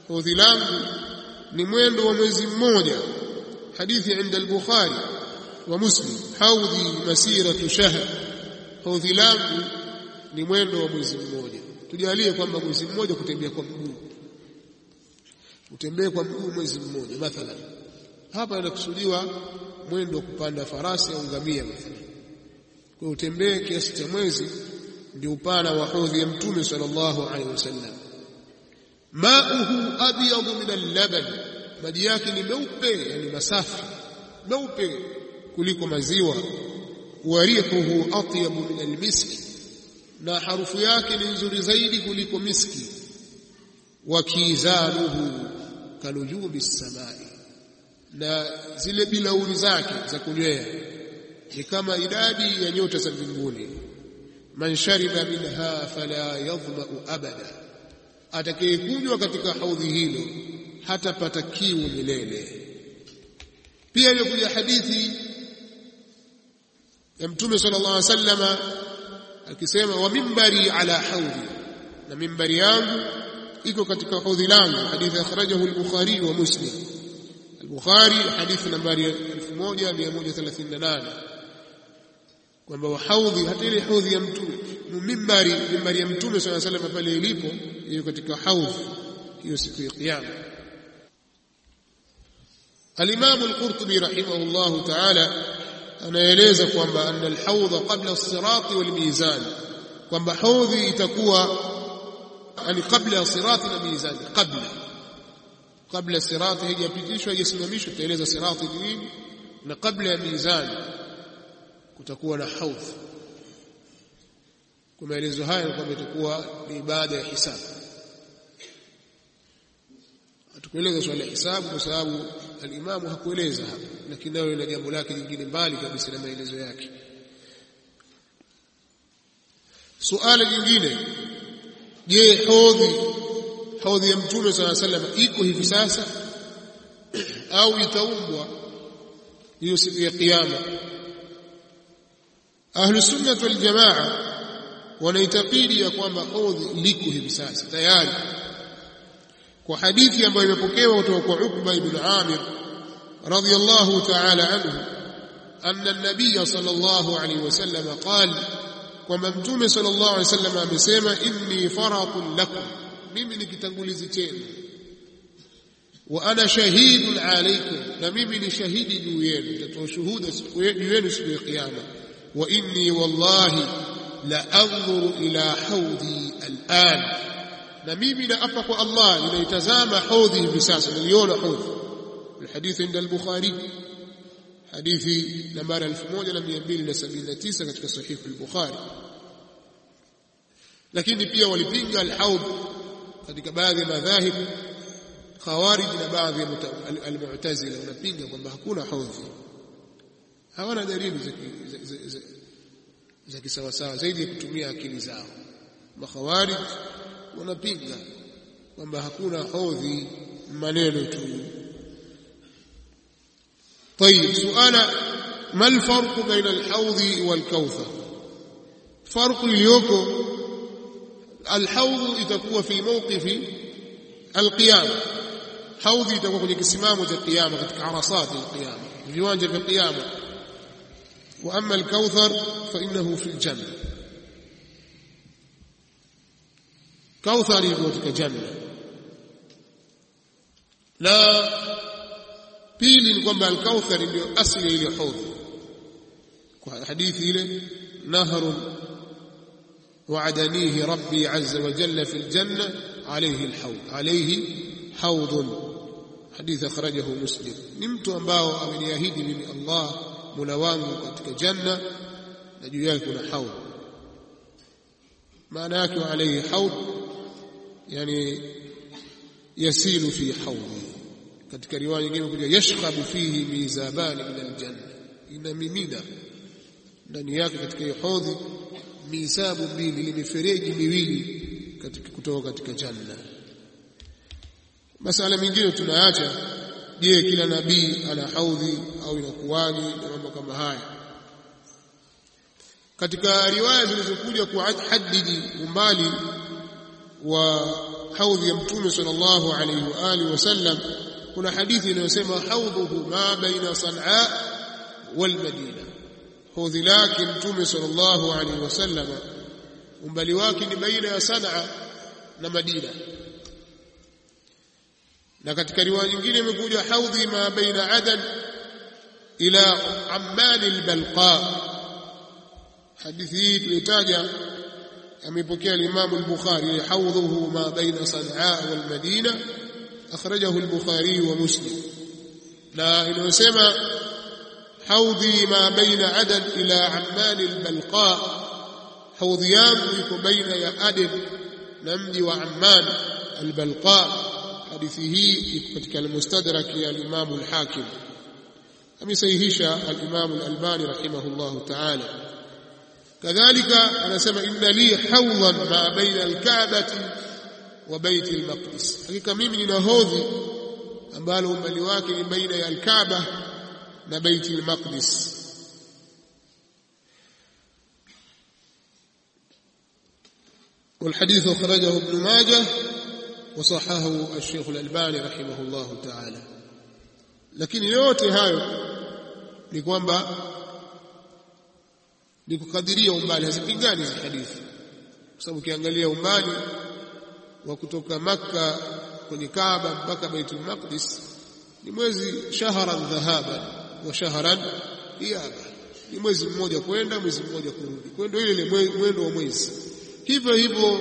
Hodhi langu ni mwendo wa mwezi mmoja. Hadithi inda al-bukhari wa muslim haudhi masiratu shahr. Haudhi langu ni mwendo wa mwezi mmoja. Tujalie kwamba mwezi mmoja kutembea kwa mguu. Utembee kwa mguu mwezi mmoja mathalan. Hapa inakusudiwa mwendo wa kupanda farasi au ngamia kwa utembee kiasi cha mwezi ndio upana wa hodhi ya mtume sallallahu alaihi wasallam. Mauhu abyadu min al-laban. Maji yake ni meupe yani masafi meupe kuliko maziwa. Warihuhu atyabu min al-miski na harufu yake ni nzuri zaidi kuliko miski. Wa kalujumi samai na zile bilauri zake za kunywea. Ni kama idadi ya nyota za mbinguni. Man shariba minha fala yadhma'u abada. Atakayekunywa katika haudhi hilo hatapata kiu milele. Pia imekuja hadithi ya mtume sallallahu alaihi wasallam akisema wa mimbari ala haudhi na mimbari yangu iko katika haudhi langu. Hadithi akhrajahu al-bukhari wa muslim al-bukhari hadithi nambari 1138 kwamba wahaudhi hata ile haudhi ya mtume mimbari mimbari ya mtume swalla salama pale ilipo hiyo katika haudhi hiyo siku ya kiyama. Al-imam al-qurtubi rahimahullahu ta'ala anaeleza kwamba anna alhawdha qabla as-sirat wal mizan kwamba haudhi itakuwa yani qabla ya sirati na mizani kabla kabla sirati haijapitishwa haijasimamishwa tutaeleza sirati ni nini na kabla ya mizani kutakuwa na haudh kwa maelezo haya kwamba itakuwa ni ibada ya hisabu. Hatukueleza swala ya hisabu kwa sababu alimamu hakueleza hapa lakini nayo ina jambo lake jingine mbali kabisa na maelezo yake. Suala jingine je hodhi hodhi ya mtume sala sallam iko hivi sasa au itaumbwa hiyo siku ya kiyama? Ahlu sunnah wanaitakidi ya kwamba hodhi liko hivi sasa tayari. Kwa hadithi ambayo imepokewa kutoka kwa Ukba ibn Amir radiyallahu ta'ala anhu anna an-nabiy sallallahu alayhi wasallam qala kwamba mtume sallallahu alayhi wasallam amesema inni faraqun lakum mimi ni kitangulizi chenu wa ana shahidun alaykum na mimi ni shahidi juu yenu nitatoa shuhuda juu yenu siku ya kiyama wa inni wallahi la anzuru ila haudhi al'an na mimi naapa kwa Allah ninaitazama haudhi hivi sasa niliona haudhi الحديث عند البخاري حديث نمبر 1279 katika sahih al-Bukhari lakini pia walipinga al-haud katika baadhi ya madhahib khawarij na baadhi ya al-mu'tazila wanapinga kwamba hakuna haudhi hawana dalili za za kisawasawa zaidi ya kutumia akili zao makhawarij wanapinga kwamba hakuna hodhi maneno tu طيب سؤال ما الفرق بين الحوض والكوثر فرق اليوكو الحوض هو في موقف القيامة حوض يتكون في كسمامة القيامة في عرصات القيامة في واجب القيامة وأما الكوثر فإنه في الجنة. كوثر يقول لك جنة. لا بيل قم الكوثر اللي أصله إلى حوض. حديث إليه نهر وعدنيه ربي عز وجل في الجنة عليه الحوض عليه حوض. حديث أخرجه مسلم. نمت أنباء أمن يهدي من الله منوان قد كجنة جنة نجيالك حوض. ما ناكو عليه حوض يعني يسيل في حوضه. قدك رواية يشخب فيه ميزابان من الجنة. إن ميمينة. نجيالك كي حوضي misabu mbili ni mifereji miwili katika kutoka katika janna masala mingine tunaacha je kila nabii ana haudhi au inakuwaje? Na mambo kama haya. Katika riwaya zilizokuja kuhadidi umbali wa haudhi ya mtume sallallahu alaihi wa alihi wasallam kuna hadithi inayosema haudhuhu ma baina sanaa wal madina haudhi lake mtume sallallahu alaihi wasallam umbali wake ni baina ya sanaa na madina na katika riwaya nyingine imekuja haudhi ma baina adan ila amman albalqa hadithi hii tulitaja amepokea al-Imam al-Bukhari haudhuhu ma baina Sanaa wal Madina akhrajahu al-Bukhari wa Muslim na inayosema حوضي ما بين عدن إلى عمان البلقاء. حوضيان يكون بين يا عدن نمدي وعمان البلقاء. حديثه كتك المستدرك يا الإمام الحاكم. أم سيهيش الإمام الألباني رحمه الله تعالى. كذلك أنا سمع إن لي حوضا ما بين الكعبة وبيت المقدس. حقيقة ميمن هوذي أمبالهم مليواكي بين الكعبة na Bait al-Maqdis والحديث أخرجه ابن ماجه وصححه الشيخ الألباني رحمه الله تعالى lakini yote hayo ni kwamba ni kukadiria umbali hazipingani hizi hadithi kwa sababu ukiangalia umbali wa kutoka Makka kwenye Kaaba mpaka Baitul Maqdis ni mwezi shahran dhahaban wa shahran iyaba ni mwezi mmoja kwenda mwezi mmoja kurudi kwenda ile ile mwendo wa mwezi hivyo hivyo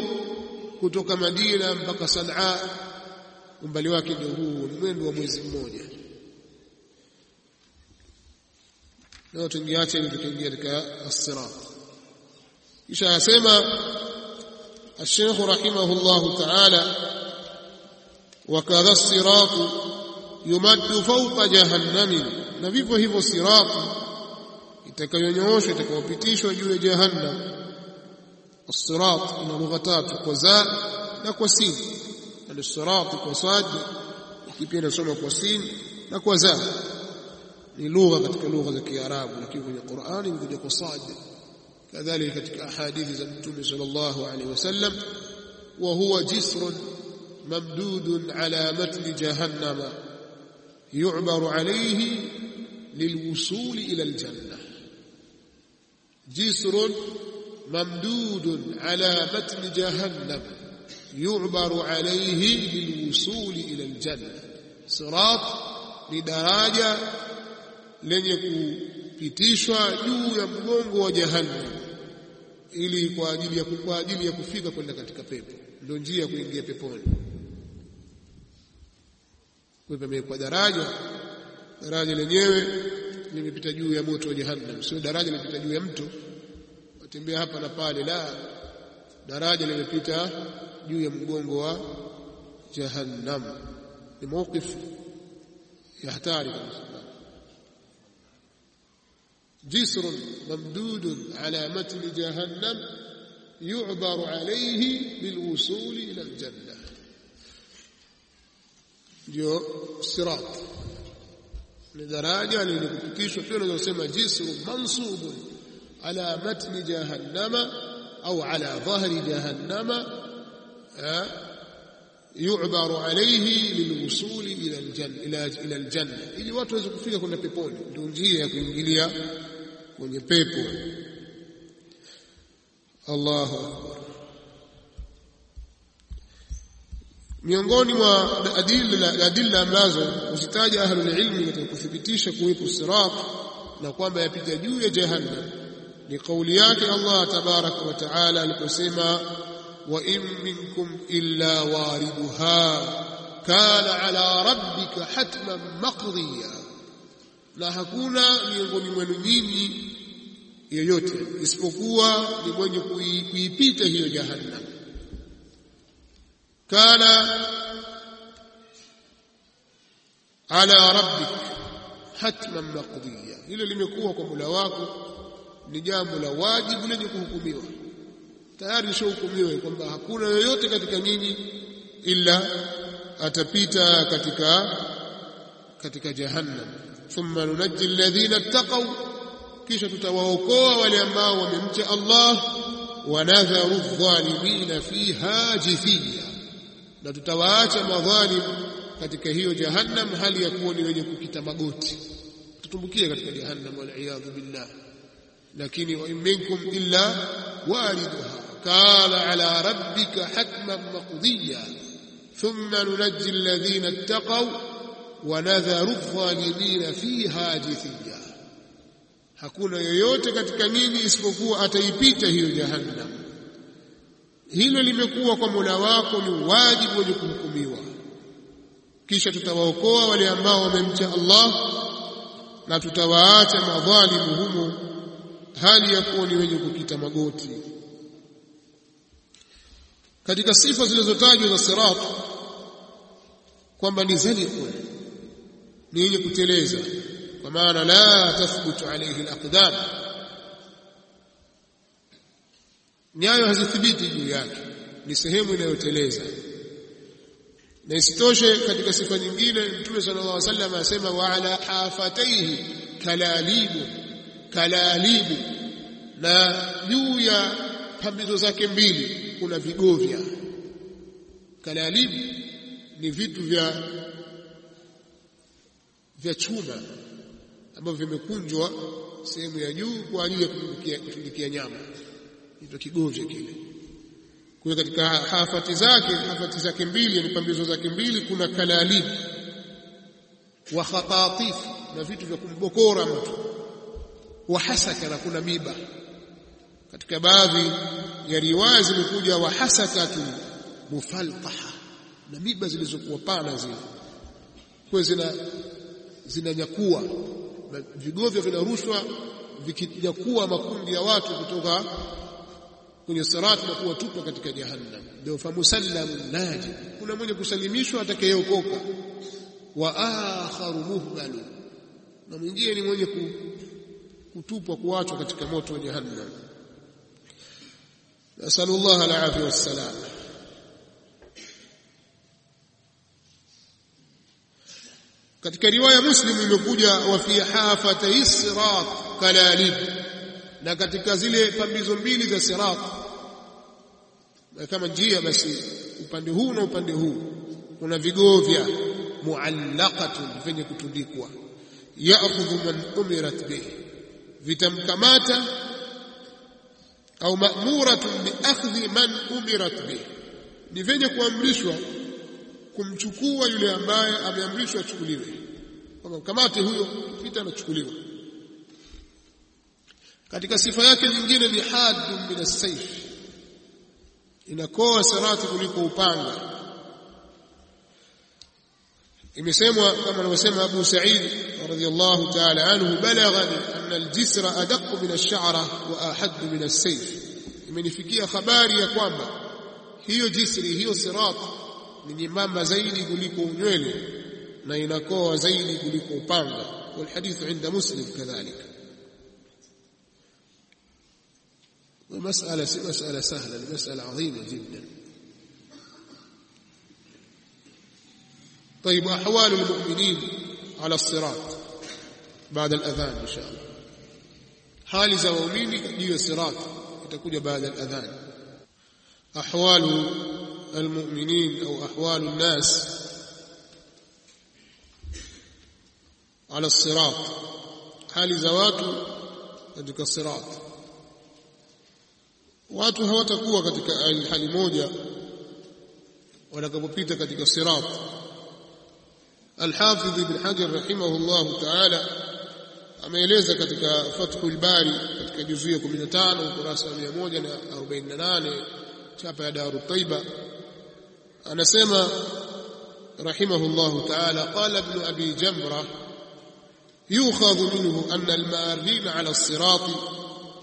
kutoka Madina mpaka Sanaa umbali wake ndio huu ni mwendo wa mwezi mmoja leo tungeacha ili tukiingia katika as-sirat kisha asema الشيخ رحمه الله تعالى وكذا الصراط يمد فوق جهنم na vivyo hivyo sirati itakayonyooshwa itakayopitishwa juu ya jahannam as-sirat ina lugha tatu kwa za na kwa sin al-sirat kwa sad ikipia inasoma kwa sin na kwa za ni lugha katika lugha za Kiarabu lakini kwenye Qur'ani imekuja kwa sad kadhalika katika ahadithi za mtume sallallahu wasallam wa huwa ala matni jahannama alayhi lilwusul ila الجنه جسر ممدود على متن جهنم يعبر عليه للوصول ila الجنه صراط ni daraja lenye kupitishwa juu ya mgongo wa jahannam ili kwa ajili ya kwa ajili ya kufika kwenda katika pepo. Ndio njia ya kuingia peponi. Kwa hivyo daraja daraja lenyewe limepita juu ya moto wa jahannam sio daraja limepita juu ya mto watembea hapa na pale la daraja limepita juu ya mgongo wa jahannam ni mawqif ya hatari kabisa جسر ممدود على متن جهنم يعبر عليه للوصول إلى الجنة ndio sirat ni daraja lilikupitishwa pia unaweza kusema jisru mansubun ala matni jahannama au ala dhahri jahannama yu'baru alayhi lilwusuli ila aljanna ila aljanna ili watu waweze kufika kwenda peponi ndio njia ya kuingilia kwenye pepo Allahu akbar miongoni mwa adilla ambazo huzitaja ahlul ilmi katika kuthibitisha kuwepo sirat na kwamba yapita juu ya jahannam. Ni kauli yake Allah tabaraka wa taala aliposema wa in minkum illa wariduha kana ala rabbika hatman maqdiya. Na hakuna miongoni mwenu nyinyi yoyote isipokuwa ni mwenye kuipita hiyo jahannam kana ala rabbik hatman maqdiya hilo limekuwa kwa mula wako ni jambo la wajibu lenye kuhukumiwa tayari lishahukumiwa kwamba hakuna yoyote katika nyinyi illa atapita katika katika jahannam thumma nunajji alladhina ittaqaw kisha tutawaokoa wale ambao wamemcha Allah wa nadharu adh-dhalimina fiha jithiya na tutawaacha madhalim katika hiyo jahannam hali ya kuwa ni wenye kukita magoti tutumbukie katika jahannam wal iyadhu billah lakini wa minkum illa wariduha kana ala rabbika hatman maqdiya thumma nunajji alladhina ittaqaw wa nadharu adh-dhalimina fiha jithiya hakuna yoyote katika nyinyi isipokuwa ataipita hiyo jahannam hilo limekuwa kwa Mola wako ni wajibu wenye kuhukumiwa. Kisha tutawaokoa wale ambao wamemcha Allah na tutawaacha madhalimu humo hali ya kuwa ni wenye kukita magoti. Katika sifa zilizotajwa za sirat kwamba ni zaliqun ni yenye kuteleza. Kwa maana la tathbutu alayhi alaqdam nyayo hazithibiti juu yake. Ni sehemu inayoteleza. Na isitoshe katika sifa nyingine mtume sallallahu alaihi wasallam asema, wa ala hafataihi kalalibu kalalibu na juu ya pambizo zake mbili kuna vigovya. Kalalibu ni vitu vya vya chuma ambavyo vimekunjwa sehemu ya juu kwa ajili ya kutundikia nyama ndio kigonje kile. Kwa katika hafati zake hafati zake mbili ni pambizo zake mbili kuna kalali wa khatatif na vitu vya kumbokora mtu. Wa hasaka na kuna miba. Katika baadhi ya riwaya zimekuja wa hasakatu mufalqaha, na miba zilizokuwa pana zile. Kwa zina zinanyakua vigovyo vinarushwa vikinyakua makundi ya watu kutoka kwenye sirati na kuwatupa katika jahannam. Ndio famusallamun naji. Kuna mwenye kusalimishwa atakayeokoka. Wa akharu muhbalu, na mwingine ni mwenye kutupwa kuachwa katika moto wa jahannam. Nasalullah alafia wassalam katika riwaya muslim imekuja wa fi hafati sirat kalalib na katika zile pambizo mbili za sirat kama njia basi upande huu na upande huu kuna vigovya muallaqatun vyenye kutundikwa. Yaakhudhu man umirat bihi vitamkamata au ma'muratun biakhdhi man umirat bihi. Ni vyenye kuamrishwa kumchukua yule ambaye ameamrishwa achukuliwe. Kama mkamate huyo pita anachukuliwa katika sifa yake nyingine ni haddun min as-sayf inakoa sarati kuliko upanga imesemwa kama anavyosema Abu Sa'id radhiyallahu ta'ala anhu balaghani anna al-jisra adaq min ash-sha'ra wa ahad min as-sayf imenifikia habari ya kwamba hiyo jisri hiyo sirat ni nyembamba zaidi kuliko unywele na inakoa zaidi kuliko upanga والحديث عند مسلم كذلك مسألة مسألة سهلة مسألة عظيمة جدا. طيب أحوال المؤمنين على الصراط بعد الأذان إن شاء الله. حال زوامين هي الصراط؟ تكون بعد الأذان. أحوال المؤمنين أو أحوال الناس على الصراط. حال زواته عندك الصراط. watu hawatakuwa katika hali moja watakapopita katika sirat. Al-Hafidh Ibn Hajar rahimahullah ta'ala ameeleza katika Fathul Bari katika juzu ya 15 ukurasa 148 chapa ya Darut Taiba. Anasema rahimahullah ta'ala qala ibn Abi Jamra yukhadhu minhu anna al-ma'rin 'ala as-sirat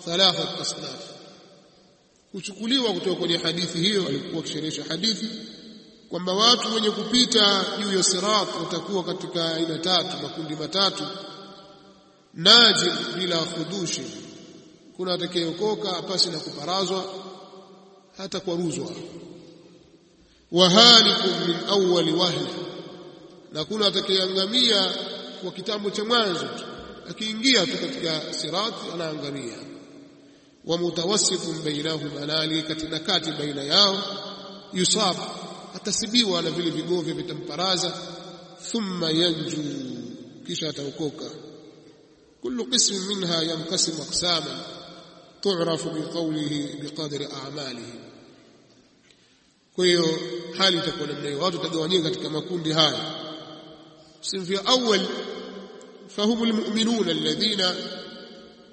thalathat kuchukuliwa kutoka kwenye hadithi hiyo alikuwa kisherehesha hadithi kwamba watu wenye kupita juu ya sirat watakuwa katika aina tatu makundi matatu. Naji bila khudushi. Kuna atakayeokoka pasi na kuparazwa hata kwaruzwa wahalikum min awwali wahla na kuna atakayeangamia kwa kitambo cha mwanzo akiingia tu katika sirati anaangamia wa mutawassitun bainahuma na aliyekatina kati baina yao yusab atasibiwa na vile vigomvi vitamparaza thumma yanju kisha ataokoka. Kullu qismin minha yanqasimu aqsaman tu'rafu biqawlihi biqadri a'malihi kwa hiyo hali itakuwa namna hiyo watu watagawanyika katika makundi haya. Sinfu ya awwal fahumul mu'minuna alladhina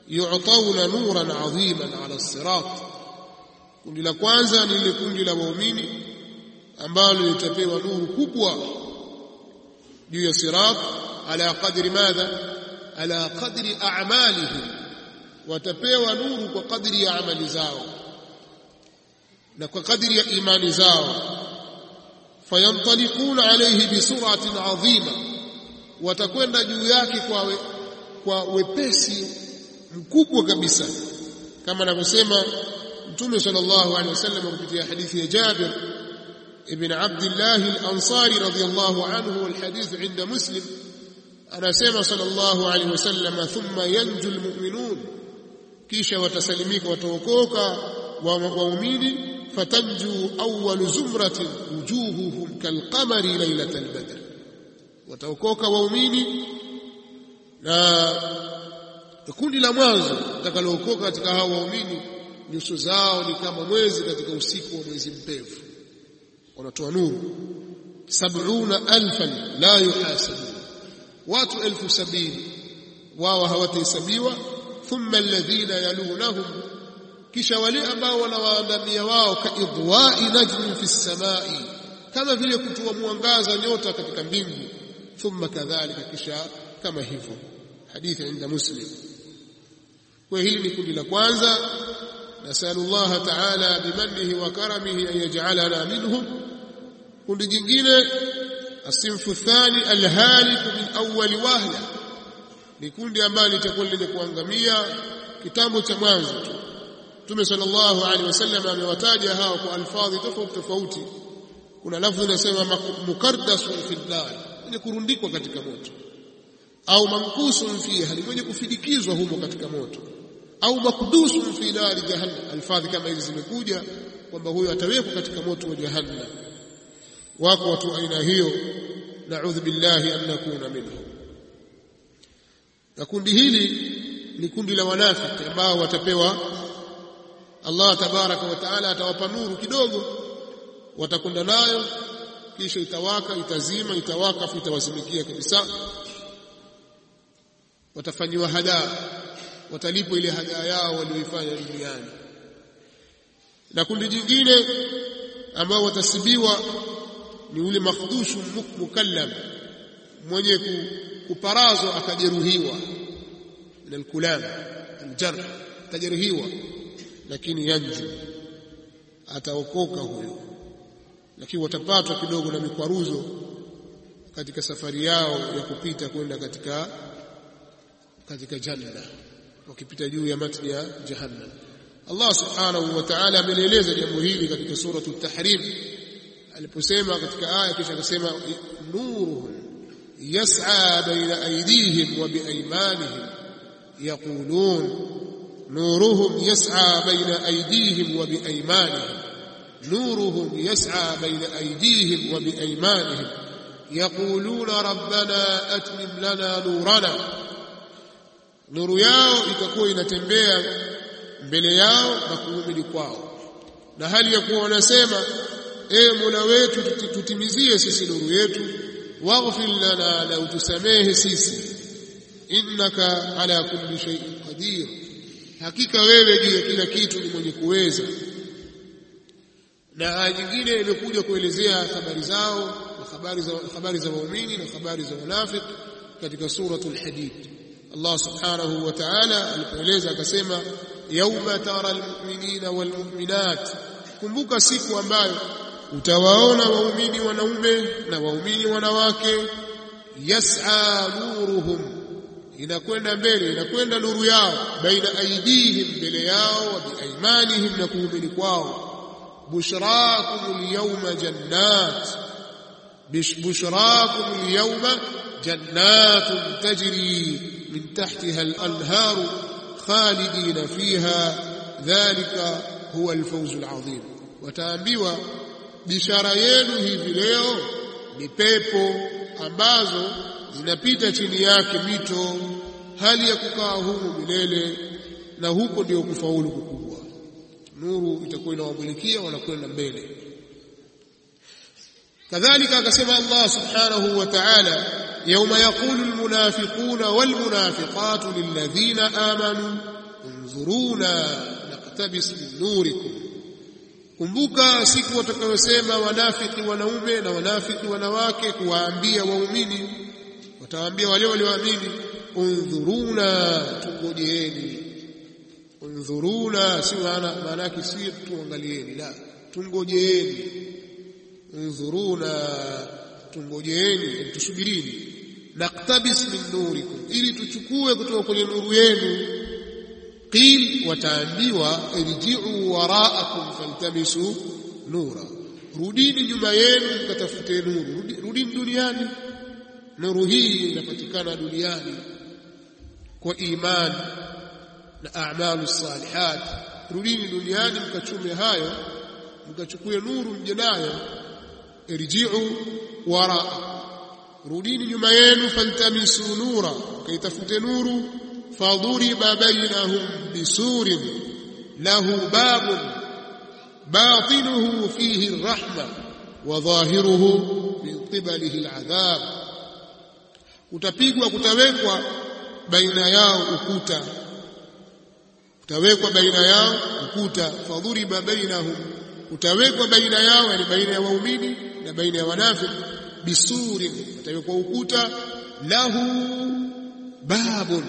yu'tauna nuran adhiman ala sirat. Kundi la kwanza ni ile kundi la waumini ambalo litapewa nuru kubwa juu ya sirat. Ala qadri madha? Ala qadri a'malihim. Watapewa nuru kwa kadri ya amali zao na kwa kadri ya imani zao. Fayantalikuna alayhi bisuratin 'azima. Watakwenda juu yake kwa, we, kwa wepesi mkubwa kabisa. Kama anavyosema Mtume sallallahu alaihi wasallam kupitia hadithi ya Jabir ibn Abdullah al-Ansari radiyallahu anhu alhadith inda Muslim anasema sallallahu alaihi wasallam thumma yanju almu'minun kisha watasalimika wataokoka waumini fatanju awwal zumratin wujuhuhum kalqamari lailatal badr wataokoka waumini na kundi la mwanzo litakalookoka katika hao waumini nyuso zao ni kama mwezi katika usiku wa mwezi mpevu. Wanatoa nuru. Sab'una alfan la yuhasabu. Watu elfu sabini. Wao hawatahesabiwa. Thumma alladhina yalunahum kisha wale ambao wanawaandamia wao ka kaidwai najmin fi samai. Kama vile kutua mwangaza nyota katika mbingu. Thumma kadhalika kisha kama hivyo. Hadithi inda muslim kwa hili ni kundi la kwanza. Nasalu Allah ta'ala bimannihi wa karamihi an minhum. Kundi jingine asimfu thani alhalik min awwal wahla. Ni kundi ambalo litakuwa lenye kuangamia kitambo cha mwanzo tu. Mtume sallallahu alaihi wasallam amewataja hao kwa alfadhi tofauti tofauti. Kuna lafzi inasema mukardasun fi nar ni kurundikwa katika moto. Au mankusun fiha ni kufidikizwa humo katika moto au makdusun fi nari jahannam. Alfadhi kama hizi zimekuja kwamba huyo atawekwa katika moto wa jahannam. Wako watu aina hiyo naudhu billahi an nakuna minhum. Na kundi hili ni kundi la wanafiki ambao watapewa Allah tabaraka wa taala atawapa nuru kidogo. Watakwenda nayo kisha itawaka itazima itawaka itawazimikia kabisa. Watafanyiwa hadaa watalipwa ile haja yao walioifanya duniani. Na kundi jingine ambao watasibiwa ni ule makhdushu mukallam mwenye kuparazwa akajeruhiwa. Na kulam aljarh tajeruhiwa lakini yanju ataokoka huyo. Lakini watapatwa kidogo na mikwaruzo katika safari yao ya kupita kwenda katika katika janna وكبت جوية متنها جهنم الله سبحانه وتعالى من إليزة جمهيدي قد سورة التحريم البسيمة قد كآية كسيمة نورهم يسعى بين أيديهم وبأيمانهم يقولون نورهم يسعى بين أيديهم وبأيمانهم نورهم يسعى بين أيديهم وبأيمانهم يقولون ربنا أتمم لنا نورنا nuru yao itakuwa inatembea mbele yao na kuhubiri kwao. Na hali ya kuwa wanasema e Mola wetu tutimizie sisi nuru yetu. Waghfir lana na utusamehe sisi. Innaka ala kulli shay'in qadir. Hakika wewe ya kila kitu ni mwenye kuweza. Na aya nyingine imekuja kuelezea habari zao habari za habari za waumini na habari za wanafiki katika suratul hadid Allah subhanahu wa ta'ala alipoeleza akasema yauma tara almu'minina walmu'minat kumbuka siku ambayo utawaona waumini wanaume na waumini wanawake yas'a nuruhum inakwenda mbele inakwenda nuru yao baina aidihim mbele yao wa biaimanihim na kuumini kwao بشراكم اليوم جنات بشراكم اليوم جنات تجري من تحتها الأنهار خالدين فيها ذلك هو الفوز العظيم وتامbiwa bishara yenu hivi leo ni pepo ambazo zinapita chini yake mito hali ya kukaa humo milele na huko ndio kufaulu kukubwa nuru itakuwa inawamulikia wanakwenda mbele kadhalika akasema Allah subhanahu wa ta'ala yawma yaqulu almunafiquna walmunafiqatu lilladhina amanu unzuruna naqtabis min nurikum. Kumbuka siku watakayosema wanafiki wanaume na wanafiki wanawake kuwaambia waumini watawaambia wale walioamini undhuruna tungojeeni. Undhuruna si maana yake si tuangalieni la tungojeeni undhuruna tungojeeni tusubirini naktabis min nurikum ili tuchukue kutoka kwenye nuru yenu. Qil wataambiwa irji'u wara'akum faltamisu nura. Rudini nyuma yenu mkatafute nuru. Rudini duniani. Nuru hii inapatikana duniani kwa imani na a'malu salihat. Rudini duniani mkachume hayo mkachukue nuru mje nayo irji'u wara rudini nyuma yenu faltamisu nura kaitafute nuru faduriba bainahum bisurin lahu babun batinuhu fihi arrahma wa dhahiruhu min qibalihi al'adhab. Utapigwa kutawekwa baina yao ukuta. Utawekwa baina yao ukuta. Fadhuriba bainahum. Utawekwa baina yao yani baina ya waumini na baina ya wanafiki bisurin atawekwa ukuta lahu babun.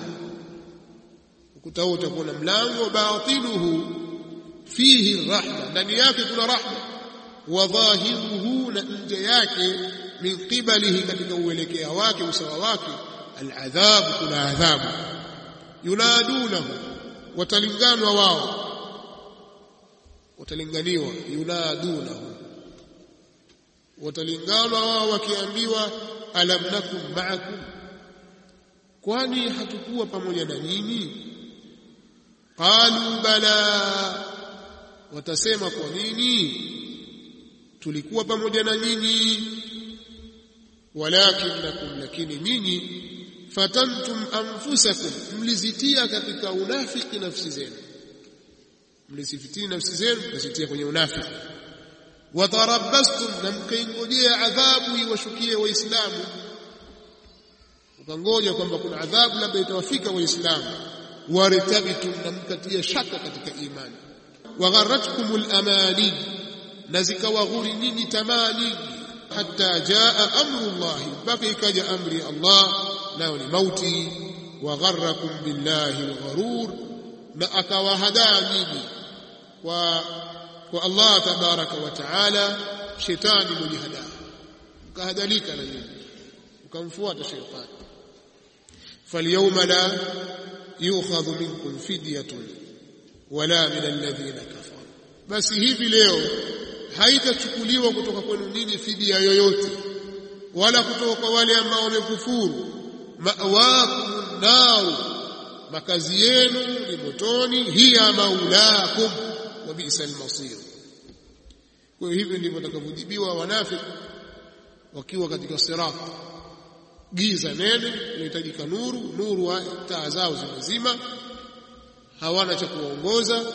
Ukuta huo utakuwa na mlango batiluhu fihi rahma. Ndani yake kuna rahma. Wa dhahiruhu na nje yake min qibalihi katika uelekea wake usawa wake aladhabu kuna adhabu. Yunadunahu watalinganwa wao watalinganiwa. Yunadunahu watalinganwa wao wakiambiwa alam nakum ma'akum. Kwani hatukuwa pamoja na nyinyi? Qalu bala. Watasema kwa nini tulikuwa pamoja na nyinyi? Walakinnakum lakini nyinyi fatantum anfusakum. Mlizitia katika unafiki nafsi zenu. Mlizifitia nafsi zenu mlizitia kwenye unafiki وتربستم نمكين مجيء عذابي وشكيه وإسلام وكنقول يقول بكل عذاب لما يتوفيك وإسلام وارتبتم نمكتي شككتك إيمان وغرتكم الأماني نزك وغرنين تماني حتى جاء أمر الله بقيك جاء أمر الله لا لموتي وغركم بالله الغرور ما أكوهدانيني و kwa Allah tabaraka wa taala shetani mwenye hadaa. Ukahadalika na yeye ukamfuata shetani. Falyawma la yukhadhu minkum fidyatun wala min alladhina kafaru. Basi hivi leo haitachukuliwa kutoka kwenu ninyi fidia yoyote wala kutoka kwa wale ambao wamekufuru. Ma'wakum nar makazi yenu ni motoni hiya maulakum wa bi'sal masir kwa hivyo ndivyo watakavyojibiwa wanafiki wakiwa katika sirat. Giza nene inahitajika nuru nuru taa zao zimezima hawana cha kuongoza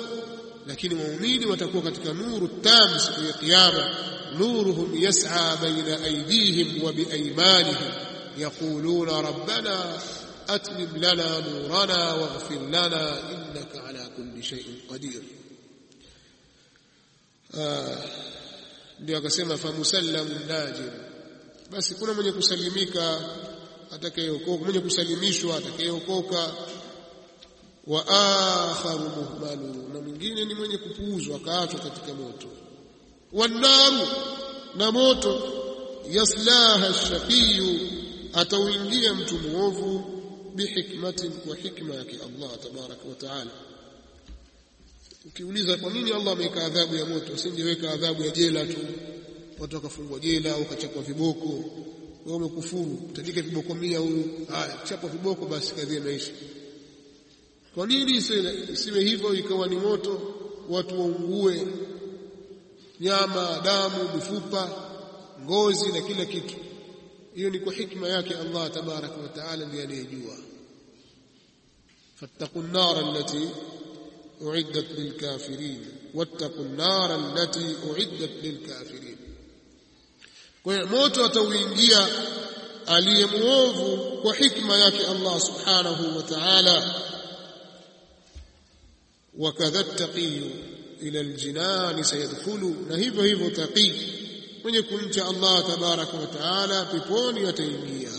lakini waumini watakuwa katika nuru tamu siku ya kiyama. Nuruhum yas'a baina aydihim wa biaymanihim yaquluna rabbana atmim lana nurana waghfir lana innaka ala kulli shay'in qadir ndio akasema famusallamun najim basi kuna mwenye kusalimika atakayeokoka mwenye kusalimishwa atakayeokoka. Wa akharu muhmalu na mwingine ni mwenye kupuuzwa akaachwa katika moto. Wannaru na moto. Yaslaha shaqiyu atauingia mtu muovu bihikmatin kwa hikma yake Allah tabaraka wa taala ukiuliza kwa nini Allah ameweka adhabu ya moto asingeweka adhabu ya jela tu. Watu wakafungwa jela au kachapwa viboko. Wewe umekufuru utajike viboko mia huyu haya chapwa viboko basi kadhia maisha. Kwa nini isiwe hivyo ikawa ni moto? Watu waungue. Nyama damu mifupa ngozi na kila kitu. Hiyo ni kwa hikma yake Allah tabaraka wa taala ndiye anayejua fattaqun nar allati أعدت للكافرين. واتقوا النار التي أعدت للكافرين. موتو توينجيا أليموه وحكمة الله سبحانه وتعالى وكذا التقي إلى الجنان سيدخل نهيب هيب تقي من يكون الله تبارك وتعالى ببوني وتيميا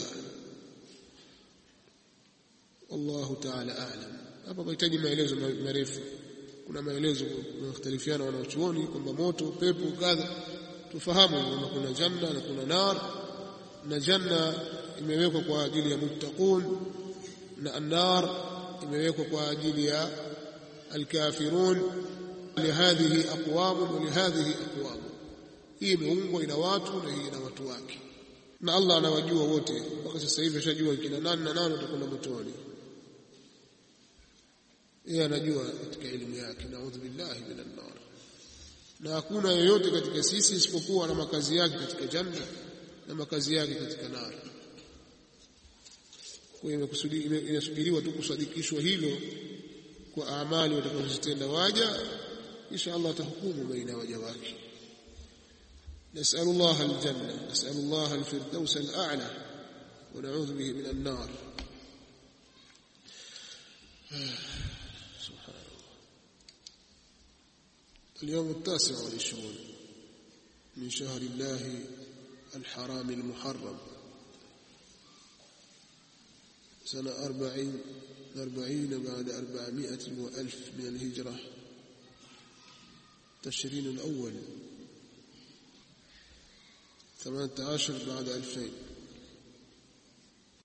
الله تعالى أعلم hapa mahitaji maelezo marefu. Kuna maelezo yanakhtalifiana wanachuoni kwamba moto pepo kadha tufahamu kwamba kuna janna na kuna nar. Na janna imewekwa kwa ajili ya muttaqun na annar imewekwa kwa ajili ya alkafirun. Lihadhihi aqwam wa lihadhihi aqwam hii imeungwa ina watu na hii ina watu wake. Na Allah anawajua wote. Mpaka sasa hivi ashajua kina nani na nani watakwenda motoni yeye anajua katika elimu yake naudhu billahi minan nar na hakuna yoyote katika sisi isipokuwa na makazi yake katika janna na makazi yake katika nar kwa hiyo inasubiriwa tu kusadikishwa hilo kwa amali watakazozitenda waja kisha Allah atahukumu baina ya waja wake نسأل الله الجنة نسأل الله الفردوس الأعلى ونعوذ به من النار اليوم التاسع والعشرون من شهر الله الحرام المحرم. سنة أربعين أربعين بعد أربعمائة وألف من الهجرة. تشرين الأول. ثمانية عشر بعد ألفين.